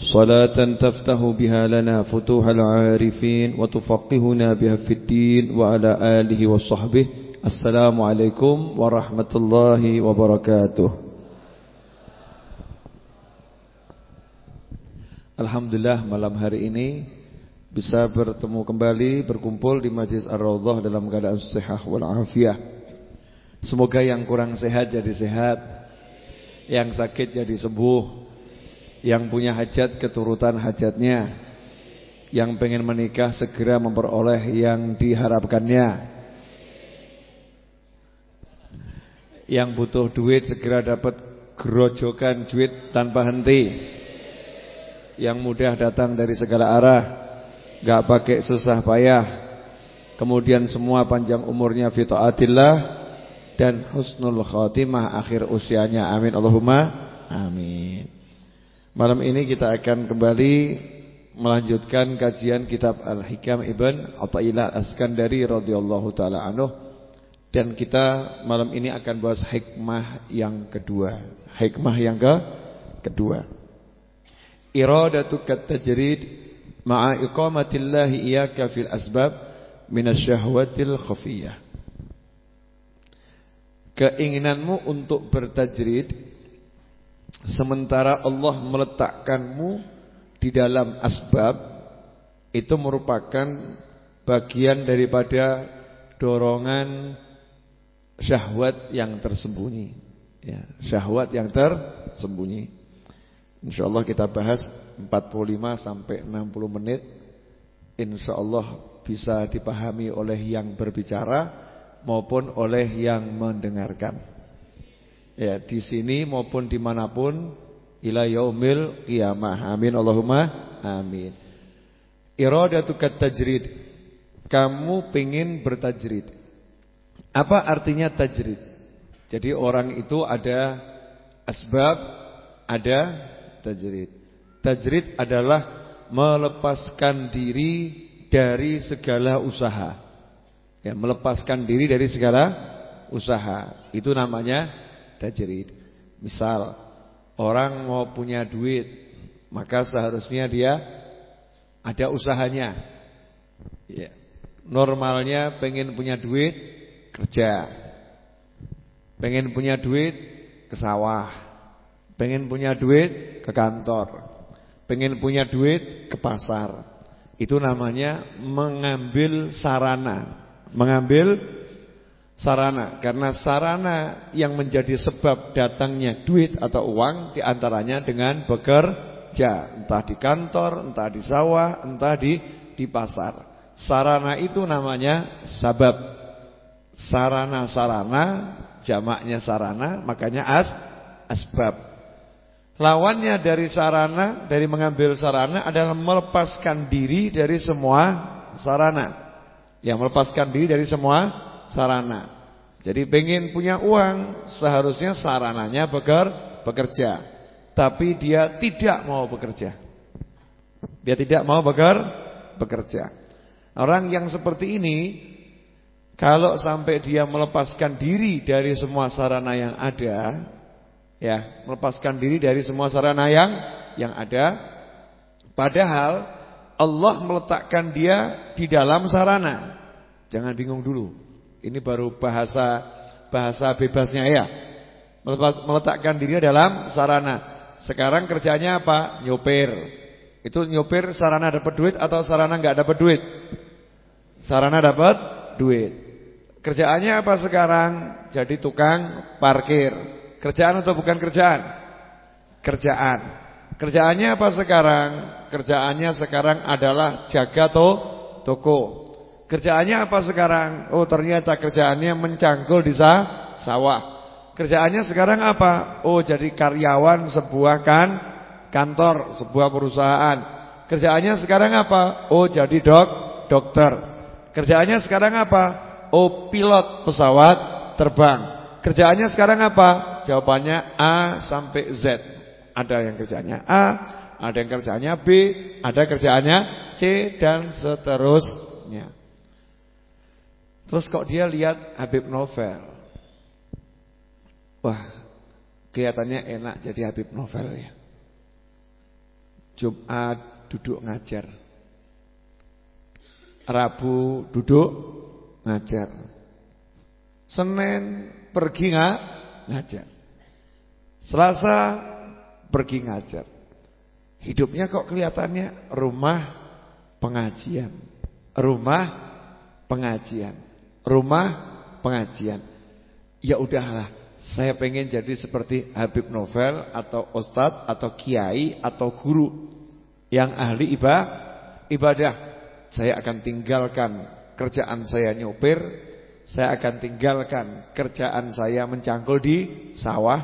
صلاة تفتح بها لنا فتوح العارفين وتفقهنا بها في الدين وعلى آله وصحبه السلام عليكم ورحمة الله وبركاته Alhamdulillah malam hari ini bisa bertemu kembali berkumpul di Majlis Ar-Raudhah dalam keadaan sehat wal afiah. Semoga yang kurang sehat jadi sehat, yang sakit jadi sembuh, yang punya hajat keturutan hajatnya. Yang pengen menikah segera memperoleh yang diharapkannya. Yang butuh duit segera dapat gerojokan duit tanpa henti. Yang mudah datang dari segala arah. Gak pakai susah payah. Kemudian semua panjang umurnya fita'atillah Dan husnul khatimah akhir usianya. Amin. Allahumma Amin Malam ini kita akan kembali melanjutkan kajian kitab Al-Hikam Ibn Athaillah As-Skandari radhiyallahu taala anhu dan kita malam ini akan bahas hikmah yang kedua. Hikmah yang ke kedua. Iradatu kat-tajrid ma'a iqamatillahi iyyaka fil asbab minasyahwatil khafiyah. Keinginanmu untuk bertajrid Sementara Allah meletakkanmu di dalam asbab itu merupakan bagian daripada dorongan syahwat yang tersembunyi. Ya, syahwat yang tersembunyi. Insyaallah kita bahas 45 sampai 60 menit. Insyaallah bisa dipahami oleh yang berbicara maupun oleh yang mendengarkan. Ya, di sini maupun di mana pun ila yaumil qiyamah. Amin Allahumma amin. Iradatu tajrid. Kamu pingin bertajrid. Apa artinya tajrid? Jadi orang itu ada asbab, ada tajrid. Tajrid adalah melepaskan diri dari segala usaha. Ya, melepaskan diri dari segala usaha. Itu namanya tajrid. Misal orang mau punya duit, maka seharusnya dia ada usahanya. Ya. Normalnya pengen punya duit kerja. Pengen punya duit ke sawah. Pengen punya duit ke kantor. Pengen punya duit ke pasar. Itu namanya mengambil sarana. Mengambil sarana karena sarana yang menjadi sebab datangnya duit atau uang di antaranya dengan bekerja entah di kantor, entah di sawah, entah di di pasar. Sarana itu namanya sabab. Sarana-sarana jamaknya sarana makanya as asbab. Lawannya dari sarana, dari mengambil sarana adalah melepaskan diri dari semua sarana. Yang melepaskan diri dari semua sarana. Jadi pengen punya uang, seharusnya sarananya beker, bekerja. Tapi dia tidak mau bekerja. Dia tidak mau beker, bekerja. Orang yang seperti ini kalau sampai dia melepaskan diri dari semua sarana yang ada, ya, melepaskan diri dari semua sarana yang yang ada, padahal Allah meletakkan dia di dalam sarana. Jangan bingung dulu. Ini baru bahasa bahasa bebasnya ya. Meletakkan diri dalam sarana. Sekarang kerjanya apa? Nyopir. Itu nyopir sarana dapat duit atau sarana nggak dapat duit? Sarana dapat duit. Kerjaannya apa sekarang? Jadi tukang parkir. Kerjaan atau bukan kerjaan? Kerjaan. Kerjaannya apa sekarang? Kerjaannya sekarang adalah jaga to toko. Kerjaannya apa sekarang? Oh ternyata kerjaannya mencangkul di sawah. Kerjaannya sekarang apa? Oh jadi karyawan sebuah kan kantor, sebuah perusahaan. Kerjaannya sekarang apa? Oh jadi dok, dokter. Kerjaannya sekarang apa? Oh, pilot pesawat terbang. Kerjaannya sekarang apa? Jawabannya A sampai Z. Ada yang kerjanya A, ada yang kerjanya B, ada kerjaannya C dan seterusnya. Terus kok dia lihat Habib Novel. Wah, kelihatannya enak jadi Habib Novel ya. Jumat duduk ngajar. Rabu duduk ngajar. Senin pergi nggak ngajar. Selasa pergi ngajar. Hidupnya kok kelihatannya rumah pengajian. Rumah pengajian. Rumah pengajian. Ya udahlah, saya pengen jadi seperti Habib Novel atau Ustadz atau Kiai atau guru yang ahli ibadah. Saya akan tinggalkan kerjaan saya nyopir, saya akan tinggalkan kerjaan saya mencangkul di sawah,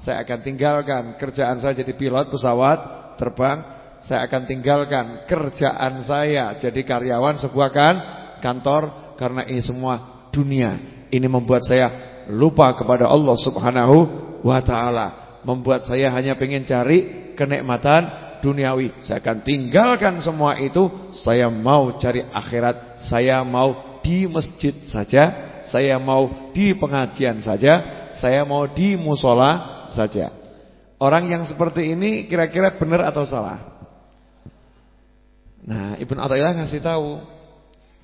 saya akan tinggalkan kerjaan saya jadi pilot pesawat, terbang, saya akan tinggalkan kerjaan saya jadi karyawan sebuah kan kantor karena ini semua dunia. Ini membuat saya lupa kepada Allah Subhanahu wa taala, membuat saya hanya pengen cari kenikmatan duniawi. Saya akan tinggalkan semua itu, saya mau cari akhirat, saya mau di masjid saja, saya mau di pengajian saja, saya mau di musola saja. Orang yang seperti ini kira-kira benar atau salah? Nah, Ibn Athaillah ngasih tahu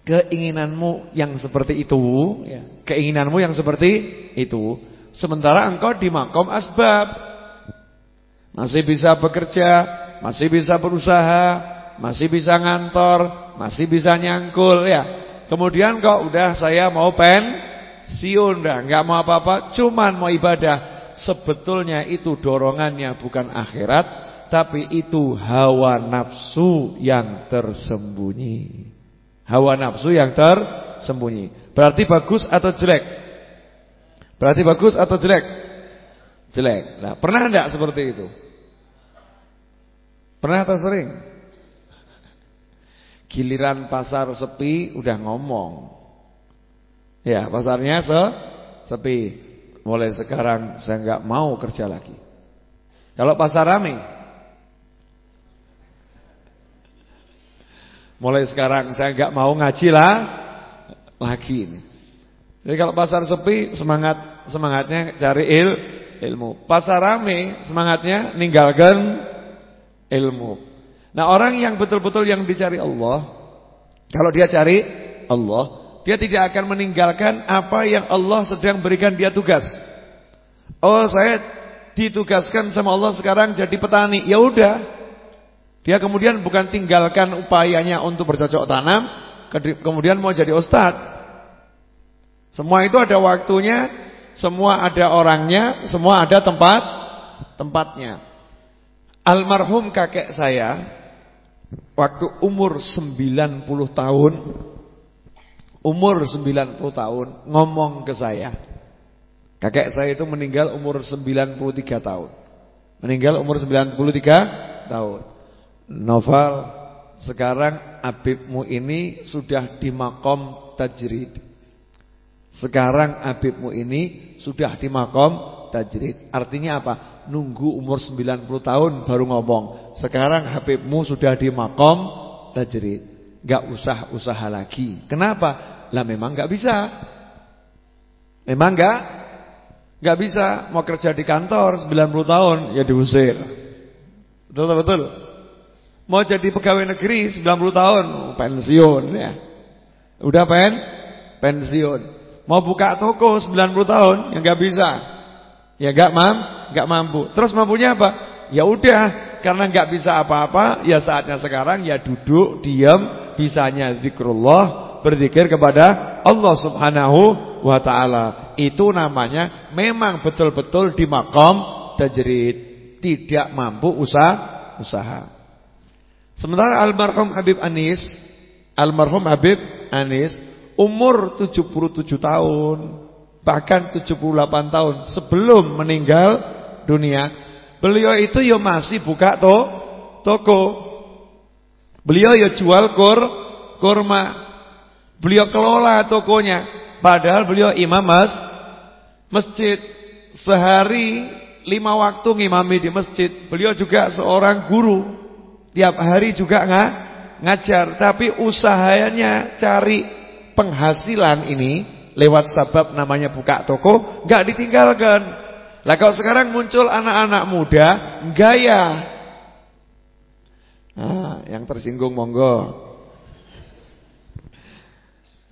keinginanmu yang seperti itu, ya, keinginanmu yang seperti itu, sementara engkau di makom asbab, masih bisa bekerja, masih bisa berusaha, masih bisa ngantor, masih bisa nyangkul, ya. Kemudian kok udah saya mau pensiun dah, nggak mau apa-apa, cuman mau ibadah sebetulnya itu dorongannya bukan akhirat tapi itu hawa nafsu yang tersembunyi. Hawa nafsu yang tersembunyi. Berarti bagus atau jelek? Berarti bagus atau jelek? Jelek. Nah, pernah enggak seperti itu? Pernah atau sering? Giliran pasar sepi udah ngomong. Ya, pasarnya se sepi. Mulai sekarang saya nggak mau kerja lagi. Kalau pasar ramai, mulai sekarang saya nggak mau ngaji lah lagi ini. Jadi kalau pasar sepi semangat semangatnya cari il, ilmu. Pasar ramai semangatnya ninggalkan ilmu. Nah orang yang betul-betul yang dicari Allah, kalau dia cari Allah, dia tidak akan meninggalkan apa yang Allah sedang berikan dia tugas. Oh, saya ditugaskan sama Allah sekarang jadi petani. Ya udah. Dia kemudian bukan tinggalkan upayanya untuk bercocok tanam, kemudian mau jadi ustaz. Semua itu ada waktunya, semua ada orangnya, semua ada tempat tempatnya. Almarhum kakek saya waktu umur 90 tahun umur 90 tahun ngomong ke saya. Kakek saya itu meninggal umur 93 tahun. Meninggal umur 93 tahun. Novel sekarang Abibmu ini sudah di makom tajrid. Sekarang Abibmu ini sudah di makom tajrid. Artinya apa? Nunggu umur 90 tahun baru ngomong. Sekarang Habibmu sudah di makom tajrid. Gak usah usaha lagi. Kenapa? Lah memang nggak bisa. Memang nggak nggak bisa mau kerja di kantor 90 tahun ya diusir. Betul betul. Mau jadi pegawai negeri 90 tahun pensiun ya. Udah pen pensiun. Mau buka toko 90 tahun ya nggak bisa. Ya nggak mam, nggak mampu. Terus mampunya apa? Ya udah, karena nggak bisa apa-apa, ya saatnya sekarang ya duduk, diam, bisanya zikrullah, berzikir kepada Allah Subhanahu wa taala. Itu namanya memang betul-betul di makom tajrid, tidak mampu usaha usaha. Sementara almarhum Habib Anis, almarhum Habib Anis umur 77 tahun, bahkan 78 tahun sebelum meninggal dunia, beliau itu ya masih buka to, toko. Beliau ya jual kur kurma. Beliau kelola tokonya. Padahal beliau imam mas masjid sehari lima waktu ngimami di masjid. Beliau juga seorang guru. Tiap hari juga nggak ngajar, tapi usahanya cari penghasilan ini lewat sabab namanya buka toko nggak ditinggalkan. Lah kalau sekarang muncul anak-anak muda gaya. Nah, yang tersinggung monggo.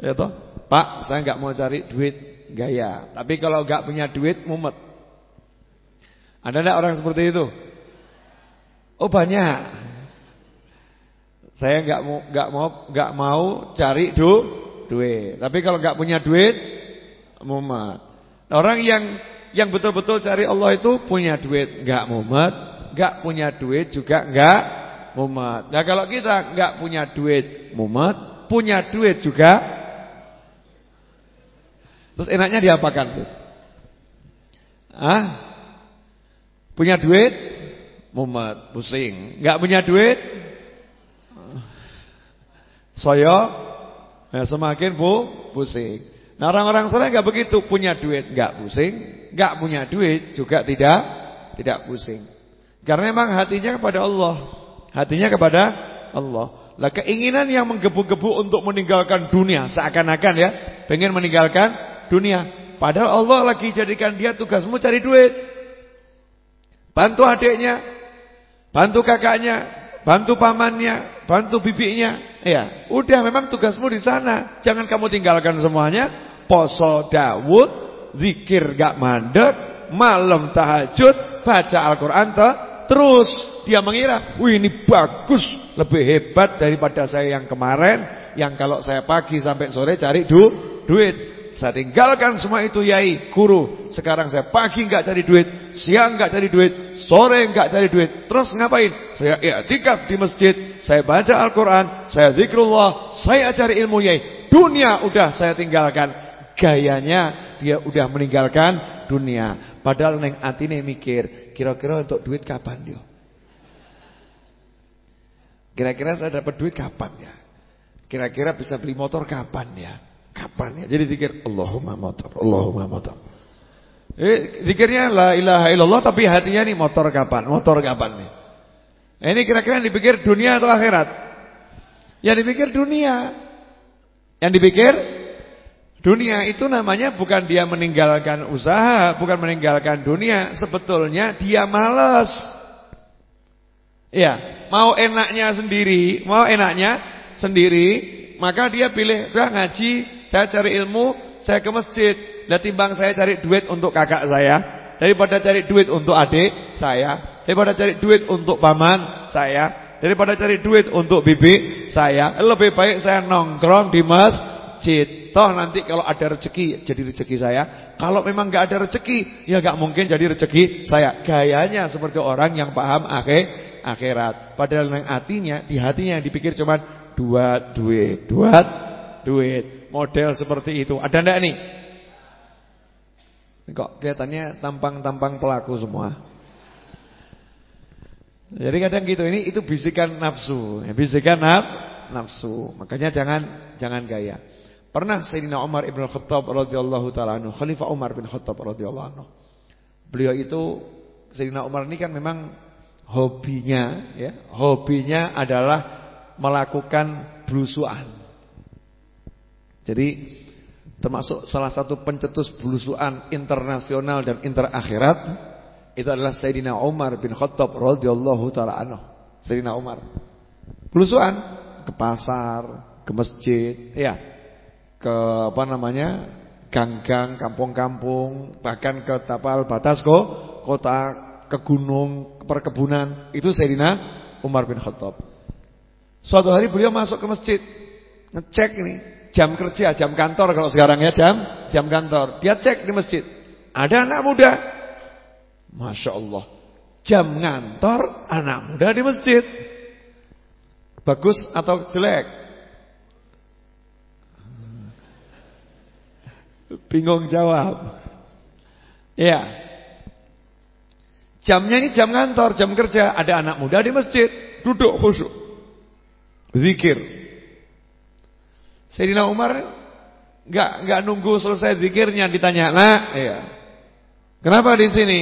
Ya toh? Pak, saya nggak mau cari duit gaya. Tapi kalau nggak punya duit mumet. Ada enggak orang seperti itu? Oh banyak. Saya nggak mau nggak mau nggak mau cari du, duit. Tapi kalau nggak punya duit, mumet. Orang yang yang betul-betul cari Allah itu punya duit, nggak mumet, nggak punya duit juga nggak mumet. Nah kalau kita nggak punya duit, mumet, punya duit juga Terus enaknya diapakan tuh? Ah? Punya duit? Mumet, pusing. Enggak punya duit? Soyo ya semakin bu, pusing. Nah orang-orang soleh enggak begitu, punya duit enggak pusing, enggak punya duit juga tidak tidak pusing. Karena memang hatinya kepada Allah. Hatinya kepada Allah. Lah keinginan yang menggebu-gebu untuk meninggalkan dunia seakan-akan ya, pengen meninggalkan dunia. Padahal Allah lagi jadikan dia tugasmu cari duit. Bantu adiknya, bantu kakaknya, bantu pamannya, bantu bibinya. Ya, udah memang tugasmu di sana. Jangan kamu tinggalkan semuanya. Poso Dawud, zikir gak mandek, malam tahajud, baca Al-Qur'an terus dia mengira, "Wih, ini bagus, lebih hebat daripada saya yang kemarin yang kalau saya pagi sampai sore cari du duit." Saya tinggalkan semua itu yai, guru. Sekarang saya pagi enggak cari duit, siang enggak cari duit, sore enggak cari duit. Terus ngapain? Saya i'tikaf di masjid, saya baca Al-Qur'an, saya zikrullah, saya cari ilmu yai. Dunia udah saya tinggalkan. Gayanya dia udah meninggalkan dunia. Padahal neng atine mikir, kira-kira untuk duit kapan dia? Kira-kira saya dapat duit kapan ya? Kira-kira bisa beli motor kapan ya? Kapan ya? Jadi zikir Allahumma motor, Allahumma motor. Eh, zikirnya la ilaha illallah tapi hatinya nih motor kapan? Motor kapan nih? Eh, ini kira-kira yang dipikir dunia atau akhirat? Yang dipikir dunia. Yang dipikir dunia itu namanya bukan dia meninggalkan usaha, bukan meninggalkan dunia, sebetulnya dia malas. Ya, mau enaknya sendiri, mau enaknya sendiri, maka dia pilih udah ngaji, saya cari ilmu, saya ke masjid. Dan timbang saya cari duit untuk kakak saya, daripada cari duit untuk adik saya, daripada cari duit untuk paman saya, daripada cari duit untuk bibi saya, lebih baik saya nongkrong di masjid. Toh nanti kalau ada rezeki jadi rezeki saya. Kalau memang nggak ada rezeki, ya nggak mungkin jadi rezeki saya. Gayanya seperti orang yang paham akhir akhirat. Padahal yang hatinya, di hatinya yang dipikir cuma dua duit, dua duit model seperti itu. Ada enggak nih? Kok kelihatannya tampang-tampang pelaku semua. Jadi kadang gitu ini itu bisikan nafsu, bisikan naf, nafsu. Makanya jangan jangan gaya. Pernah Sayyidina Umar Ibn Khattab radhiyallahu taala anhu, Khalifah Umar bin Khattab radhiyallahu anhu. Beliau itu Sayyidina Umar ini kan memang hobinya ya, hobinya adalah melakukan blusuan. Jadi termasuk salah satu pencetus belusuan internasional dan interakhirat itu adalah Sayyidina Umar bin Khattab radhiyallahu taala anhu. Sayyidina Umar. Belusuan ke pasar, ke masjid, ya. Ke apa namanya? gang-gang, kampung-kampung, bahkan ke tapal batas kok, kota, ke gunung, ke perkebunan. Itu Sayyidina Umar bin Khattab. Suatu hari beliau masuk ke masjid, ngecek ini jam kerja, jam kantor kalau sekarang ya jam jam kantor. Dia cek di masjid. Ada anak muda. Masya Allah. Jam ngantor anak muda di masjid. Bagus atau jelek? Bingung jawab. Ya. Jamnya ini jam kantor, jam kerja. Ada anak muda di masjid. Duduk khusyuk. Zikir. Sayyidina Umar Enggak enggak nunggu selesai zikirnya ditanya, "Nak, iya. Kenapa di sini?"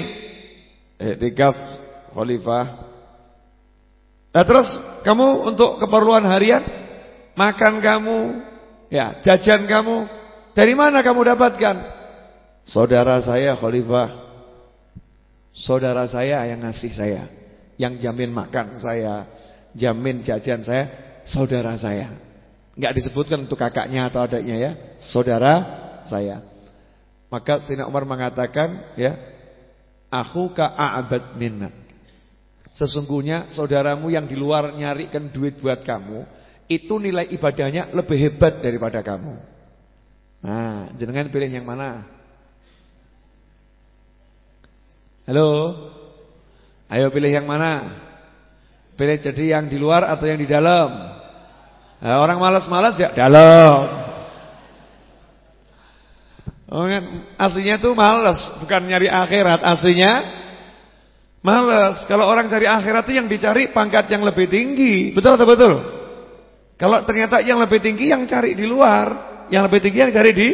Iktikaf khalifah. Nah, terus kamu untuk keperluan harian, makan kamu, ya, jajan kamu, dari mana kamu dapatkan? Saudara saya khalifah. Saudara saya yang ngasih saya, yang jamin makan saya, jamin jajan saya, saudara saya. Enggak disebutkan untuk kakaknya atau adiknya ya, saudara saya. Maka Sina Umar mengatakan ya, aku ka'abad minnak. Sesungguhnya saudaramu yang di luar nyarikan duit buat kamu, itu nilai ibadahnya lebih hebat daripada kamu. Nah, jenengan pilih yang mana? Halo? Ayo pilih yang mana? Pilih jadi yang di luar atau yang di dalam? Nah, orang malas-malas ya dalam. Oh, kan? aslinya tuh malas, bukan nyari akhirat. Aslinya malas. Kalau orang cari akhirat itu yang dicari pangkat yang lebih tinggi. Betul atau betul? Kalau ternyata yang lebih tinggi yang cari di luar, yang lebih tinggi yang cari di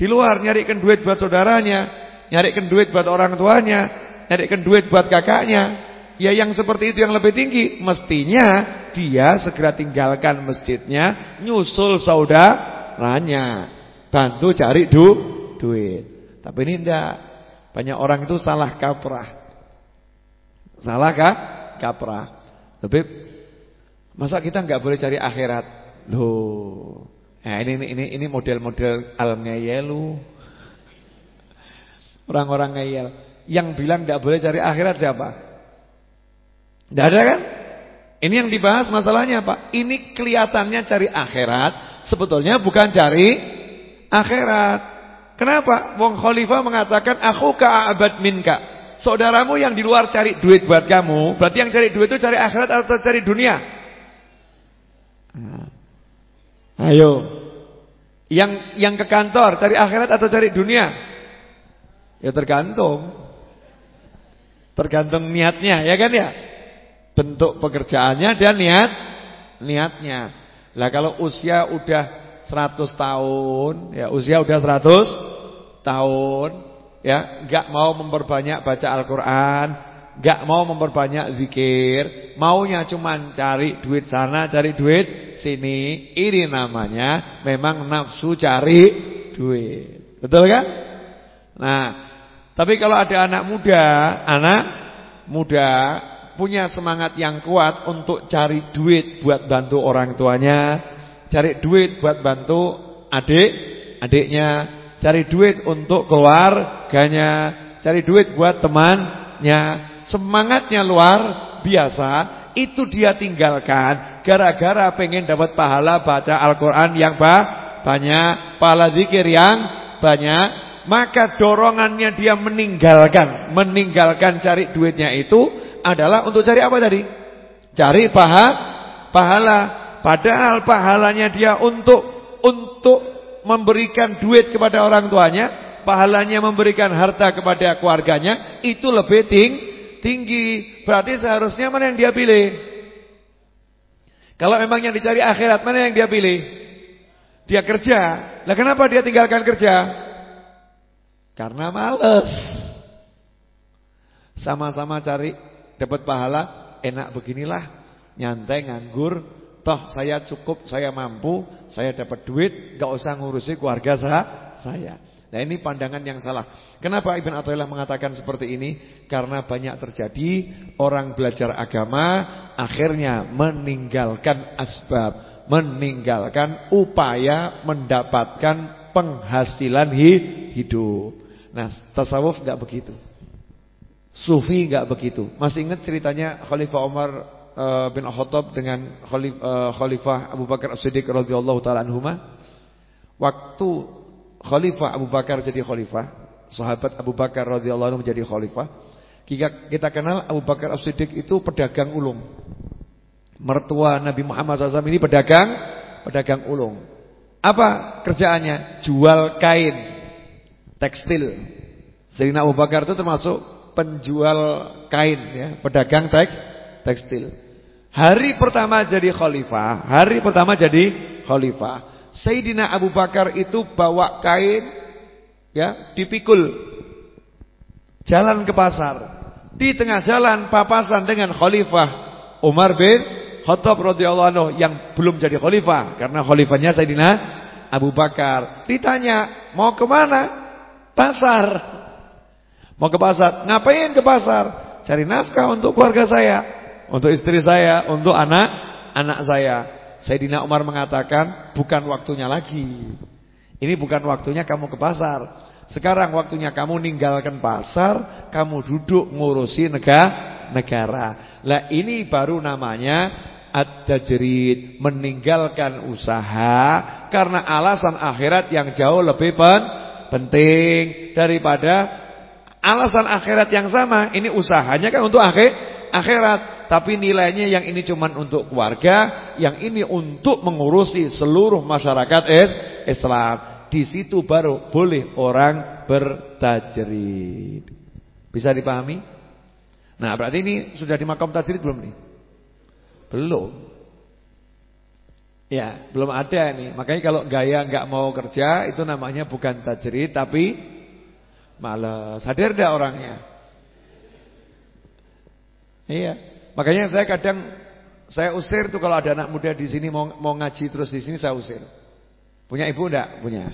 di luar, nyarikan duit buat saudaranya, nyarikan duit buat orang tuanya, nyarikan duit buat kakaknya. Ya yang seperti itu yang lebih tinggi, mestinya dia segera tinggalkan masjidnya, nyusul saudaranya, bantu cari du duit. Tapi ini enggak. Banyak orang itu salah kaprah. Salah kah? Kaprah. Tapi masa kita enggak boleh cari akhirat? Loh. Nah, ini ini ini model-model al-ngayelu. Orang-orang ngayel. Yang bilang tidak boleh cari akhirat siapa? Tidak ada kan? Ini yang dibahas masalahnya apa? Ini kelihatannya cari akhirat, sebetulnya bukan cari akhirat. Kenapa? Wong Khalifah mengatakan aku ka'abad minka. Saudaramu yang di luar cari duit buat kamu, berarti yang cari duit itu cari akhirat atau cari dunia? Nah. Ayo. Yang yang ke kantor cari akhirat atau cari dunia? Ya tergantung. Tergantung niatnya, ya kan ya? Bentuk pekerjaannya dan niat niatnya. Lah kalau usia udah 100 tahun, ya usia udah 100 tahun, ya enggak mau memperbanyak baca Al-Qur'an, enggak mau memperbanyak zikir, maunya cuma cari duit sana, cari duit sini. Ini namanya memang nafsu cari duit. Betul kan? Nah, tapi kalau ada anak muda, anak muda punya semangat yang kuat untuk cari duit buat bantu orang tuanya, cari duit buat bantu adik, adiknya, cari duit untuk keluarganya, cari duit buat temannya, semangatnya luar biasa, itu dia tinggalkan gara-gara pengen dapat pahala baca Al-Qur'an yang banyak, pahala zikir yang banyak. Maka dorongannya dia meninggalkan, meninggalkan cari duitnya itu adalah untuk cari apa tadi? Cari paha, pahala. Padahal pahalanya dia untuk untuk memberikan duit kepada orang tuanya, pahalanya memberikan harta kepada keluarganya itu lebih ting, tinggi. Berarti seharusnya mana yang dia pilih? Kalau memang yang dicari akhirat, mana yang dia pilih? Dia kerja. Lah kenapa dia tinggalkan kerja? Karena males. Sama-sama cari dapat pahala, enak beginilah, nyantai nganggur, toh saya cukup, saya mampu, saya dapat duit, gak usah ngurusi keluarga saya. Nah ini pandangan yang salah. Kenapa Ibn Athaillah mengatakan seperti ini? Karena banyak terjadi orang belajar agama akhirnya meninggalkan asbab, meninggalkan upaya mendapatkan penghasilan hidup. Nah, tasawuf enggak begitu. Sufi enggak begitu. Masih ingat ceritanya Khalifah Umar uh, bin Khattab dengan uh, Khalifah Abu Bakar As-Siddiq radhiyallahu taala anhuma? Waktu Khalifah Abu Bakar jadi khalifah, sahabat Abu Bakar radhiyallahu anhu menjadi khalifah, kita, kita kenal Abu Bakar As-Siddiq itu pedagang ulung. Mertua Nabi Muhammad SAW ini pedagang pedagang ulung. Apa kerjaannya? Jual kain tekstil. Sayyidina Abu Bakar itu termasuk penjual kain ya, pedagang teks tekstil. Hari pertama jadi khalifah, hari pertama jadi khalifah. Sayyidina Abu Bakar itu bawa kain ya, dipikul jalan ke pasar. Di tengah jalan papasan dengan khalifah Umar bin Khattab radhiyallahu anhu yang belum jadi khalifah karena khalifahnya Sayyidina Abu Bakar. Ditanya, "Mau ke mana?" Pasar. Mau ke pasar. Ngapain ke pasar? Cari nafkah untuk keluarga saya, untuk istri saya, untuk anak anak saya. Sayyidina Umar mengatakan, "Bukan waktunya lagi. Ini bukan waktunya kamu ke pasar. Sekarang waktunya kamu ninggalkan pasar, kamu duduk ngurusi negara. negara. Lah ini baru namanya at-tajrid, meninggalkan usaha karena alasan akhirat yang jauh lebih pen penting daripada alasan akhirat yang sama. Ini usahanya kan untuk akhir akhirat, tapi nilainya yang ini cuma untuk keluarga, yang ini untuk mengurusi seluruh masyarakat is Islam di situ baru boleh orang bertajrid. Bisa dipahami? Nah, berarti ini sudah di makam tajrid belum nih? Belum. Ya, belum ada nih. Makanya kalau gaya nggak mau kerja itu namanya bukan tajrid tapi malas. Hadir dah orangnya? Iya. Makanya saya kadang saya usir tuh kalau ada anak muda di sini mau mau ngaji terus di sini saya usir. Punya ibu enggak? Punya.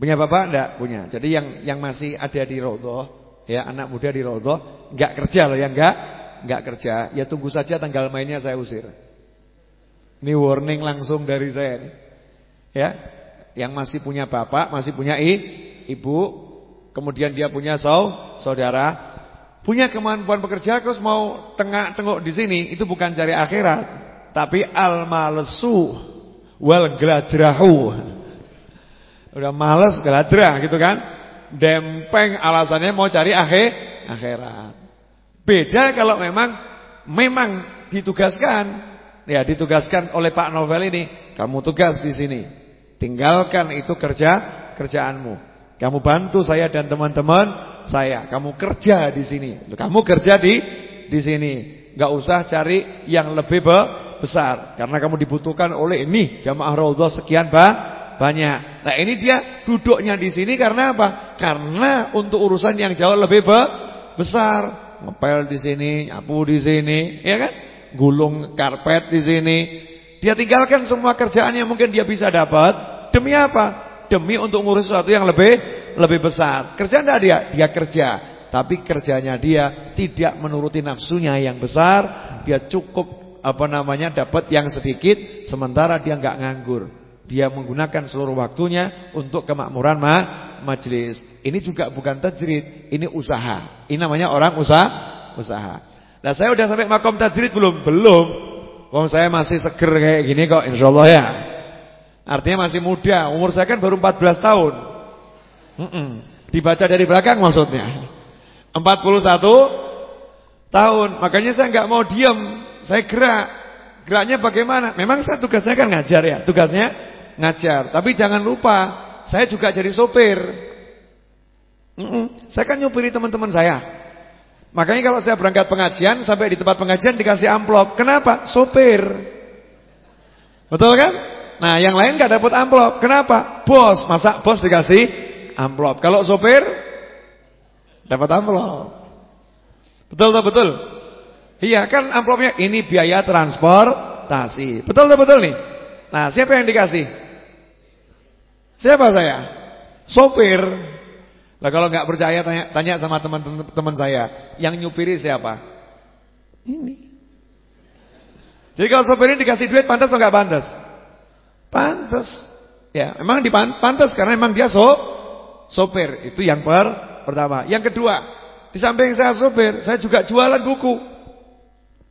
Punya bapak enggak? Punya. Jadi yang yang masih ada di rodoh, ya anak muda di rodoh, enggak kerja loh, yang enggak enggak kerja, ya tunggu saja tanggal mainnya saya usir. Ini warning langsung dari saya. Ya, yang masih punya bapak, masih punya i, ibu, kemudian dia punya saudara, punya kemampuan bekerja terus mau tengah-tengok di sini, itu bukan cari akhirat, tapi al-malesu wal gladrahu. Udah males geladra gitu kan. Dempeng alasannya mau cari akhir akhirat. Beda kalau memang memang ditugaskan ya ditugaskan oleh Pak Novel ini, kamu tugas di sini. Tinggalkan itu kerja kerjaanmu. Kamu bantu saya dan teman-teman saya. Kamu kerja di sini. Kamu kerja di di sini. Enggak usah cari yang lebih besar karena kamu dibutuhkan oleh ini jamaah raudhah sekian bah banyak. Nah ini dia duduknya di sini karena apa? Karena untuk urusan yang jauh lebih besar. Ngepel di sini, nyapu di sini, ya kan? Gulung karpet di sini. Dia tinggalkan semua kerjaan yang mungkin dia bisa dapat. Demi apa? Demi untuk ngurus sesuatu yang lebih lebih besar. Kerja enggak dia? Dia kerja. Tapi kerjanya dia tidak menuruti nafsunya yang besar. Dia cukup apa namanya dapat yang sedikit. Sementara dia enggak nganggur. Dia menggunakan seluruh waktunya untuk kemakmuran ma majelis. Ini juga bukan tajrid, ini usaha. Ini namanya orang usaha, usaha. Nah, saya udah sampai makom tajrid belum? Belum. Wong saya masih seger kayak gini kok insyaallah ya. Artinya masih muda, umur saya kan baru 14 tahun. Mm -mm. Dibaca dari belakang maksudnya. 41 tahun. Makanya saya nggak mau diam, saya gerak. Geraknya bagaimana? Memang saya tugasnya kan ngajar ya. Tugasnya ngajar. Tapi jangan lupa, saya juga jadi sopir. Mm -mm. Saya kan nyupiri teman-teman saya. Makanya kalau saya berangkat pengajian, sampai di tempat pengajian dikasih amplop. Kenapa? Sopir. Betul kan? Nah yang lain gak dapat amplop. Kenapa? Bos. Masa bos dikasih amplop. Kalau sopir, dapat amplop. Betul tak betul? Iya kan amplopnya ini biaya transportasi. Betul tak betul nih? Nah siapa yang dikasih? Siapa saya? Sopir. Nah kalau nggak percaya tanya, tanya sama teman-teman saya, yang nyupiri siapa? Ini. Jadi kalau sopir ini dikasih duit pantas atau nggak pantas? Pantas. Ya, memang dipantas karena memang dia so sopir. Itu yang per pertama. Yang kedua, di samping saya sopir, saya juga jualan buku.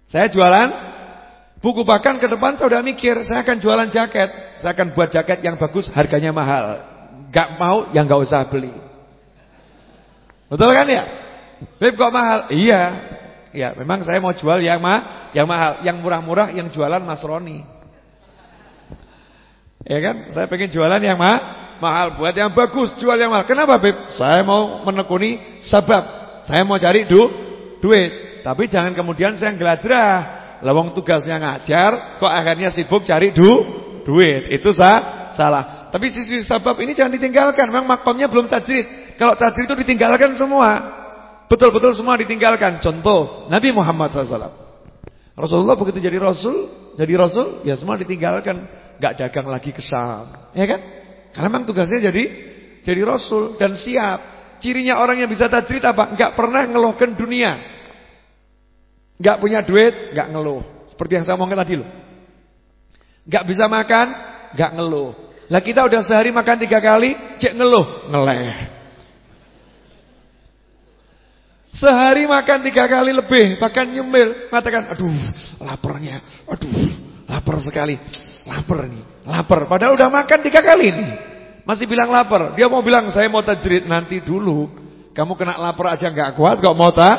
Saya jualan buku bahkan ke depan saya udah mikir, saya akan jualan jaket. Saya akan buat jaket yang bagus, harganya mahal. Gak mau, yang gak usah beli. Betul kan ya? Beb kok mahal? Iya. Ya, memang saya mau jual yang ma yang mahal, yang murah-murah yang jualan Mas Roni. Ya kan? Saya pengen jualan yang ma mahal, buat yang bagus, jual yang mahal. Kenapa, Beb? Saya mau menekuni sebab. Saya mau cari du duit. Tapi jangan kemudian saya geladrah. Lawang tugasnya ngajar, kok akhirnya sibuk cari du duit. Itu sah, Salah. Tapi sisi sabab ini jangan ditinggalkan. Memang makomnya belum tajrid. Kalau tajrid itu ditinggalkan semua. Betul-betul semua ditinggalkan. Contoh Nabi Muhammad SAW. Rasulullah begitu jadi Rasul, jadi Rasul, ya semua ditinggalkan. Gak dagang lagi ke Syam. Ya kan? Karena memang tugasnya jadi jadi Rasul dan siap. Cirinya orang yang bisa tajrid apa? Gak pernah ngeluhkan dunia. Gak punya duit, gak ngeluh. Seperti yang saya omongin tadi loh. Gak bisa makan, gak ngeluh. Lah kita udah sehari makan tiga kali, cek ngeluh, ngeleh. Sehari makan tiga kali lebih, bahkan nyemil, mengatakan, aduh, laparnya, aduh, lapar sekali, lapar nih, lapar. Padahal udah makan tiga kali nih, masih bilang lapar. Dia mau bilang, saya mau tajrid nanti dulu. Kamu kena lapar aja nggak kuat, kok mau ta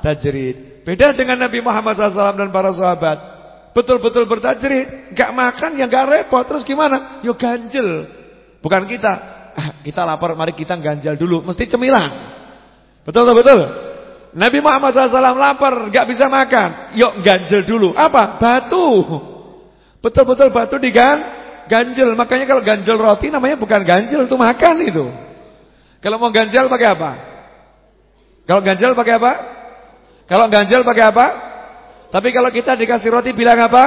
tajrid. Beda dengan Nabi Muhammad SAW dan para sahabat betul-betul bertajrid, nggak makan ya nggak repot. Terus gimana? Yo ganjel. Bukan kita. Ah, kita lapar, mari kita ganjal dulu. Mesti cemilan. Betul betul. Nabi Muhammad SAW lapar, nggak bisa makan. Yuk ganjel dulu. Apa? Batu. Betul-betul batu digan ganjel. Makanya kalau ganjel roti namanya bukan ganjel, itu makan itu. Kalau mau ganjel pakai apa? Kalau ganjel pakai apa? Kalau ganjel pakai apa? Tapi kalau kita dikasih roti bilang apa?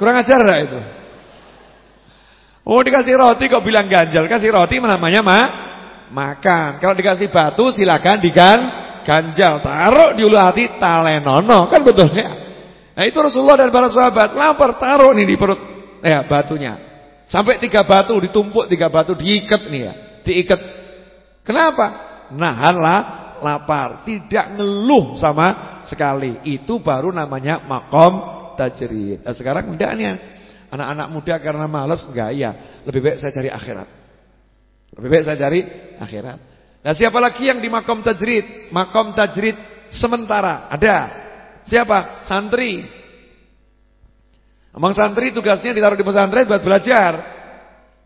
Kurang ajar enggak itu? Oh dikasih roti kok bilang ganjal Kasih roti namanya ma makan Kalau dikasih batu silakan digan ganjal Taruh di ulu hati talenono Kan betul ya Nah itu Rasulullah dan para sahabat Lapar taruh nih di perut ya batunya Sampai tiga batu ditumpuk Tiga batu diikat nih ya Diikat Kenapa? Nahanlah lapar, tidak ngeluh sama sekali. Itu baru namanya makom tajrid. Nah, sekarang enggak nih. Anak-anak muda karena malas enggak iya. Lebih baik saya cari akhirat. Lebih baik saya cari akhirat. Nah, siapa lagi yang di makom tajrid? Makom tajrid sementara. Ada. Siapa? Santri. Emang santri tugasnya ditaruh di pesantren buat belajar.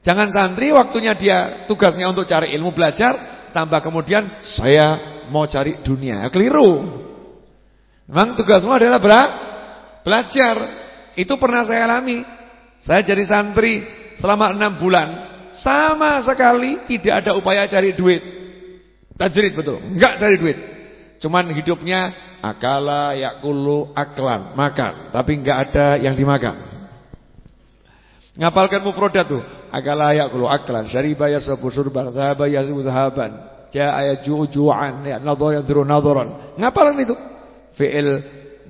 Jangan santri waktunya dia tugasnya untuk cari ilmu belajar, tambah kemudian saya mau cari dunia. Keliru. Memang tugasmu adalah bela belajar. Itu pernah saya alami. Saya jadi santri selama enam bulan. Sama sekali tidak ada upaya cari duit. Tajrid betul. Enggak cari duit. Cuman hidupnya akala yakulu aklan. Makan. Tapi enggak ada yang dimakan. Ngapalkan mufrodat tuh. Akala yakulu aklan. Syaribah yasabu surban. Zahaba yasabu zahaban. Jaa ju'an ya nadhar yadru nadharan. Ngapalkan itu? Fi'il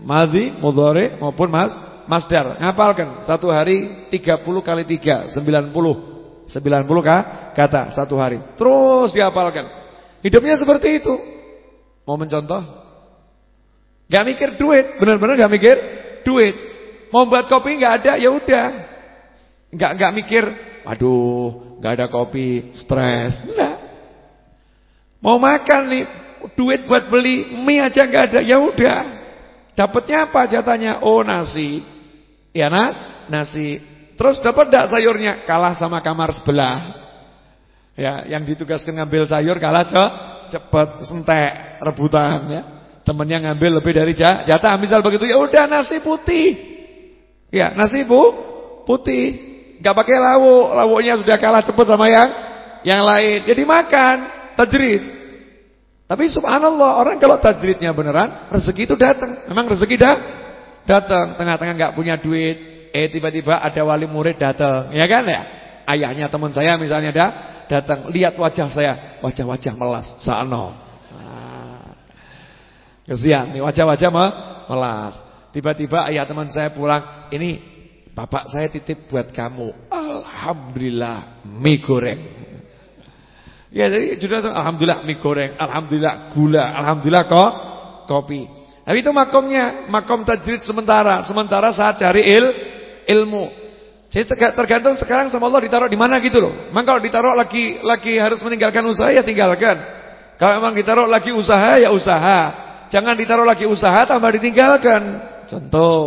madhi, mudhari maupun mas masdar. Ngapalkan satu hari 30 kali 3 90. 90 kah? kata satu hari. Terus dihafalkan. Hidupnya seperti itu. Mau mencontoh? Gak mikir duit, benar-benar gak mikir duit. Mau buat kopi gak ada, ya udah. Gak gak mikir, waduh, gak ada kopi, stres. Enggak. Mau makan nih, duit buat beli mie aja nggak ada. Ya udah. Dapatnya apa jatahnya? Oh nasi. Ya nak, nasi. Terus dapat enggak sayurnya? Kalah sama kamar sebelah. Ya, yang ditugaskan ngambil sayur kalah cok, cepet sentek rebutan ya. Temennya ngambil lebih dari jatah, misal begitu ya udah nasi putih. Ya, nasi bu putih. Enggak pakai lauk, lauknya sudah kalah cepet sama yang yang lain. Jadi makan tajrid. Tapi subhanallah, orang kalau tajridnya beneran, rezeki itu datang. Memang rezeki dah datang. Tengah-tengah nggak punya duit, eh tiba-tiba ada wali murid datang, ya kan ya? Ayahnya teman saya misalnya dah datang, lihat wajah saya, wajah-wajah melas, sano. Kesian nih wajah-wajah melas. Tiba-tiba ayah teman saya pulang, ini bapak saya titip buat kamu. Alhamdulillah mie goreng. Ya jadi judul alhamdulillah mie goreng, alhamdulillah gula, alhamdulillah kok kopi. Tapi itu makomnya, makom tajrid sementara, sementara saat cari il, ilmu. Jadi tergantung sekarang sama Allah ditaruh di mana gitu loh. Memang kalau ditaruh lagi lagi harus meninggalkan usaha ya tinggalkan. Kalau memang ditaruh lagi usaha ya usaha. Jangan ditaruh lagi usaha tambah ditinggalkan. Contoh,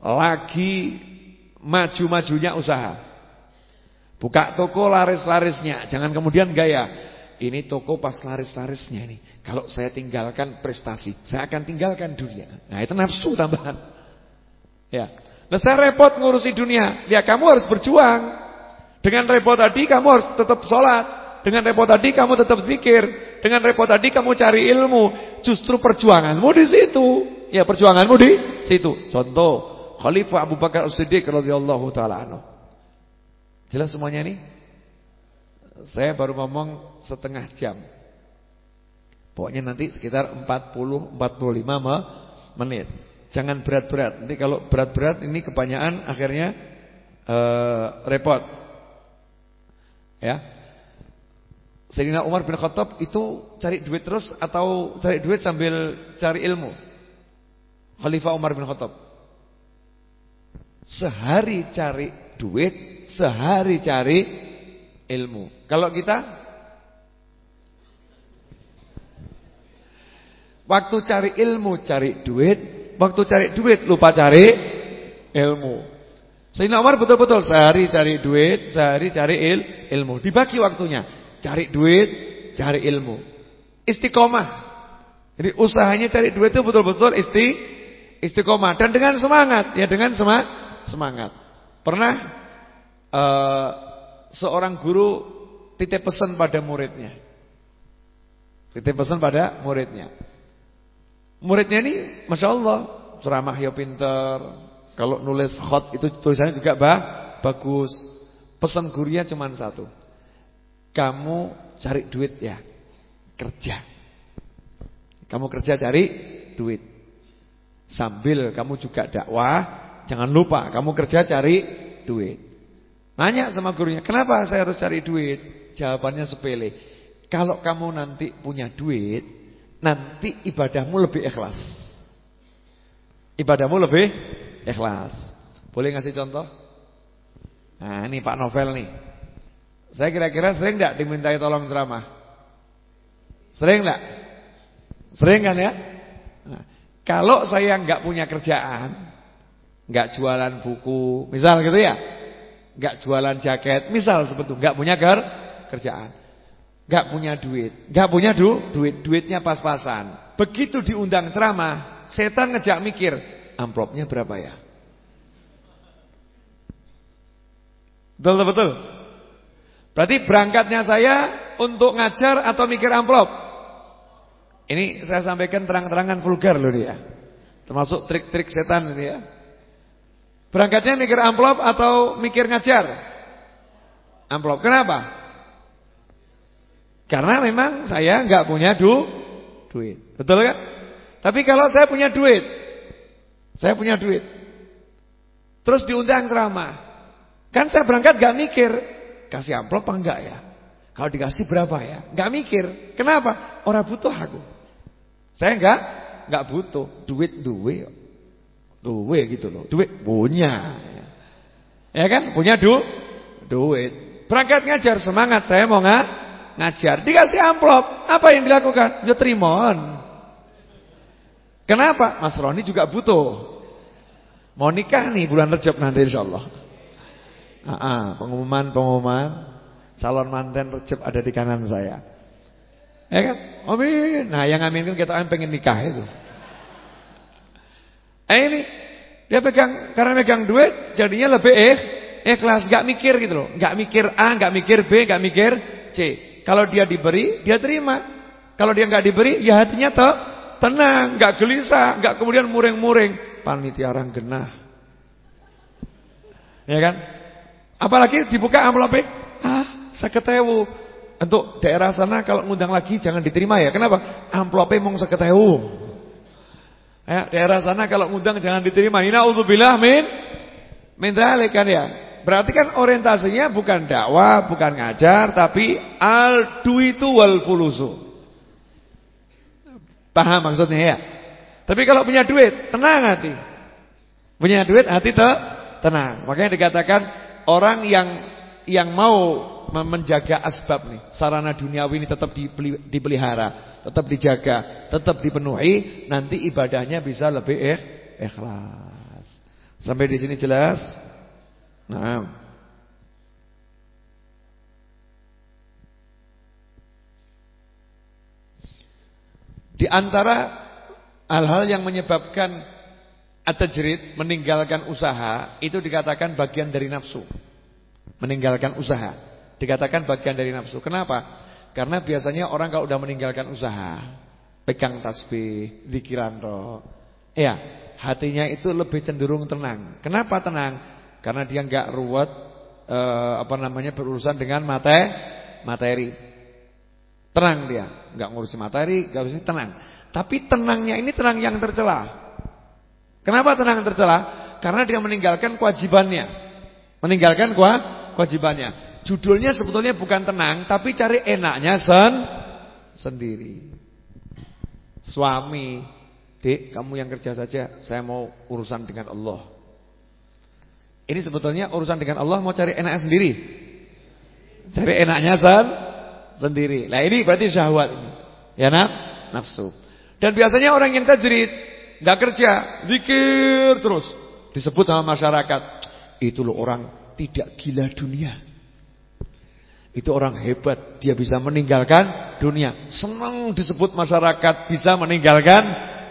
lagi maju-majunya usaha. Buka toko laris-larisnya, jangan kemudian gaya. Ini toko pas laris-larisnya ini. Kalau saya tinggalkan prestasi, saya akan tinggalkan dunia. Nah, itu nafsu tambahan. Ya. Nah, saya repot ngurusi dunia. Ya, kamu harus berjuang. Dengan repot tadi kamu harus tetap sholat. Dengan repot tadi kamu tetap zikir. Dengan repot tadi kamu cari ilmu. Justru perjuanganmu di situ. Ya perjuanganmu di situ. Contoh, Khalifah Abu Bakar As-Siddiq radhiyallahu taala anhu. Jelas semuanya ini? Saya baru ngomong setengah jam. Pokoknya nanti sekitar 40 45 menit. Jangan berat-berat. Nanti kalau berat-berat ini kebanyakan akhirnya uh, repot. Ya. Sayyidina Umar bin Khattab itu cari duit terus atau cari duit sambil cari ilmu? Khalifah Umar bin Khattab. Sehari cari duit, sehari cari ilmu. Kalau kita Waktu cari ilmu cari duit, waktu cari duit lupa cari ilmu. Sayyidina Umar betul-betul sehari cari duit, sehari cari il, ilmu. Dibagi waktunya, cari duit, cari ilmu. Istiqomah. Jadi usahanya cari duit itu betul-betul isti istiqomah dan dengan semangat, ya dengan sema, semangat. Pernah uh, seorang guru titip pesan pada muridnya. Titip pesan pada muridnya. Muridnya ini Masya Allah Ceramah ya pinter Kalau nulis hot itu tulisannya juga bah, bagus Pesan gurunya cuma satu Kamu cari duit ya Kerja Kamu kerja cari duit Sambil kamu juga dakwah Jangan lupa kamu kerja cari duit Nanya sama gurunya Kenapa saya harus cari duit Jawabannya sepele Kalau kamu nanti punya duit nanti ibadahmu lebih ikhlas. Ibadahmu lebih ikhlas. Boleh ngasih contoh? Nah, ini Pak Novel nih. Saya kira-kira sering enggak dimintai tolong ceramah? Sering enggak? Sering kan ya? Nah, kalau saya enggak punya kerjaan, enggak jualan buku, misal gitu ya. Enggak jualan jaket, misal sebetulnya enggak punya kerjaan. Gak punya duit, gak punya du duit, duitnya pas-pasan. Begitu diundang ceramah, setan ngejak mikir, amplopnya berapa ya? Betul betul. Berarti berangkatnya saya untuk ngajar atau mikir amplop. Ini saya sampaikan terang-terangan vulgar loh dia. Termasuk trik-trik setan ini ya. Berangkatnya mikir amplop atau mikir ngajar? Amplop. Kenapa? Karena memang saya nggak punya du duit. Betul kan? Tapi kalau saya punya duit, saya punya duit. Terus diundang ceramah. Kan saya berangkat gak mikir, kasih amplop apa enggak ya? Kalau dikasih berapa ya? Gak mikir. Kenapa? Orang butuh aku. Saya enggak enggak butuh duit duit. Duit gitu loh. Duit punya. Ya kan? Punya du duit. Berangkat ngajar semangat saya mau nggak ngajar, dikasih amplop. Apa yang dilakukan? Ya terimon. Kenapa? Mas Roni juga butuh. Mau nikah nih bulan Rejab nanti insyaallah. Ah, pengumuman-pengumuman calon manten Rejab ada di kanan saya. Ya kan? Amin. Nah, yang amin kan kita pengen nikah itu. Eh ini dia pegang karena pegang duit jadinya lebih eh ikhlas, gak mikir gitu loh. Gak mikir A, gak mikir B, gak mikir C. Kalau dia diberi, dia terima. Kalau dia nggak diberi, ya hatinya tuh tenang, nggak gelisah, nggak kemudian muring-muring. Panitia orang genah. Ya kan? Apalagi dibuka amplopnya, ah, seketewu. Untuk daerah sana kalau ngundang lagi jangan diterima ya. Kenapa? Amplopnya mau seketewu. Ya, daerah sana kalau ngundang jangan diterima. Inauzubillah min min kan ya. Berarti kan orientasinya bukan dakwah, bukan ngajar, tapi al itu wal fulusu. Paham maksudnya ya? Tapi kalau punya duit, tenang hati. Punya duit, hati te tenang. Makanya dikatakan orang yang yang mau menjaga asbab nih, sarana duniawi ini tetap dipelihara, tetap dijaga, tetap dipenuhi, nanti ibadahnya bisa lebih ikhlas. Sampai di sini jelas? Nah. Di antara hal-hal yang menyebabkan at meninggalkan usaha itu dikatakan bagian dari nafsu. Meninggalkan usaha. Dikatakan bagian dari nafsu. Kenapa? Karena biasanya orang kalau udah meninggalkan usaha, pegang tasbih, zikiran roh. Ya, hatinya itu lebih cenderung tenang. Kenapa tenang? Karena dia nggak ruwet eh, apa namanya berurusan dengan mate, materi. Tenang dia, nggak ngurusi materi, nggak ngurusi tenang. Tapi tenangnya ini tenang yang tercela. Kenapa tenang tercela? Karena dia meninggalkan kewajibannya. Meninggalkan kewajibannya. Judulnya sebetulnya bukan tenang, tapi cari enaknya sen sendiri. Suami, Dek, kamu yang kerja saja, saya mau urusan dengan Allah. Ini sebetulnya urusan dengan Allah mau cari enaknya sendiri. Cari enaknya sen sendiri. Nah, ini berarti syahwat. Ya, nak? Nafsu. Dan biasanya orang yang tajrid nggak kerja, zikir terus. Disebut sama masyarakat, itu loh orang tidak gila dunia. Itu orang hebat, dia bisa meninggalkan dunia. Senang disebut masyarakat bisa meninggalkan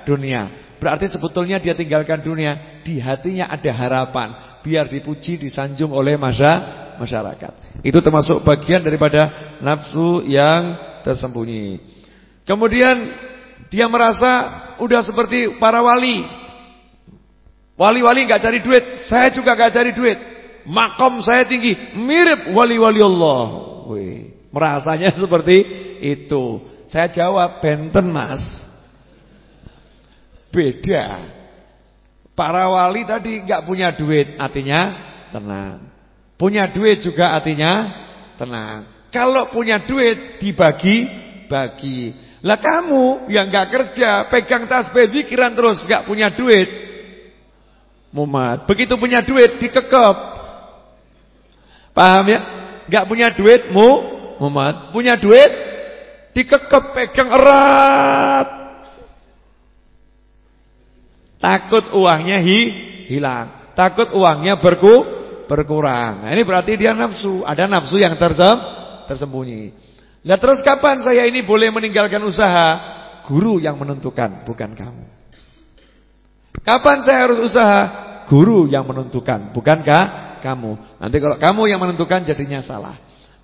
dunia. Berarti sebetulnya dia tinggalkan dunia, di hatinya ada harapan biar dipuji, disanjung oleh masa masyarakat. Itu termasuk bagian daripada nafsu yang tersembunyi. Kemudian dia merasa udah seperti para wali. Wali-wali nggak cari duit, saya juga nggak cari duit. Makom saya tinggi, mirip wali-wali Allah. Wih, merasanya seperti itu. Saya jawab, benten mas. Beda. Para wali tadi nggak punya duit, artinya tenang. Punya duit juga artinya tenang. Kalau punya duit dibagi-bagi. Lah kamu yang nggak kerja, pegang tasbih pikiran terus nggak punya duit. Mumat. Begitu punya duit dikekep. Paham ya? Gak punya duit mu Muhammad punya duit dikekep pegang erat. Takut uangnya hi, hilang. Takut uangnya berku, berkurang. Nah, ini berarti dia nafsu. Ada nafsu yang tersem, tersembunyi. Nah terus kapan saya ini boleh meninggalkan usaha? Guru yang menentukan, bukan kamu. Kapan saya harus usaha? Guru yang menentukan, bukankah kamu. Nanti kalau kamu yang menentukan jadinya salah.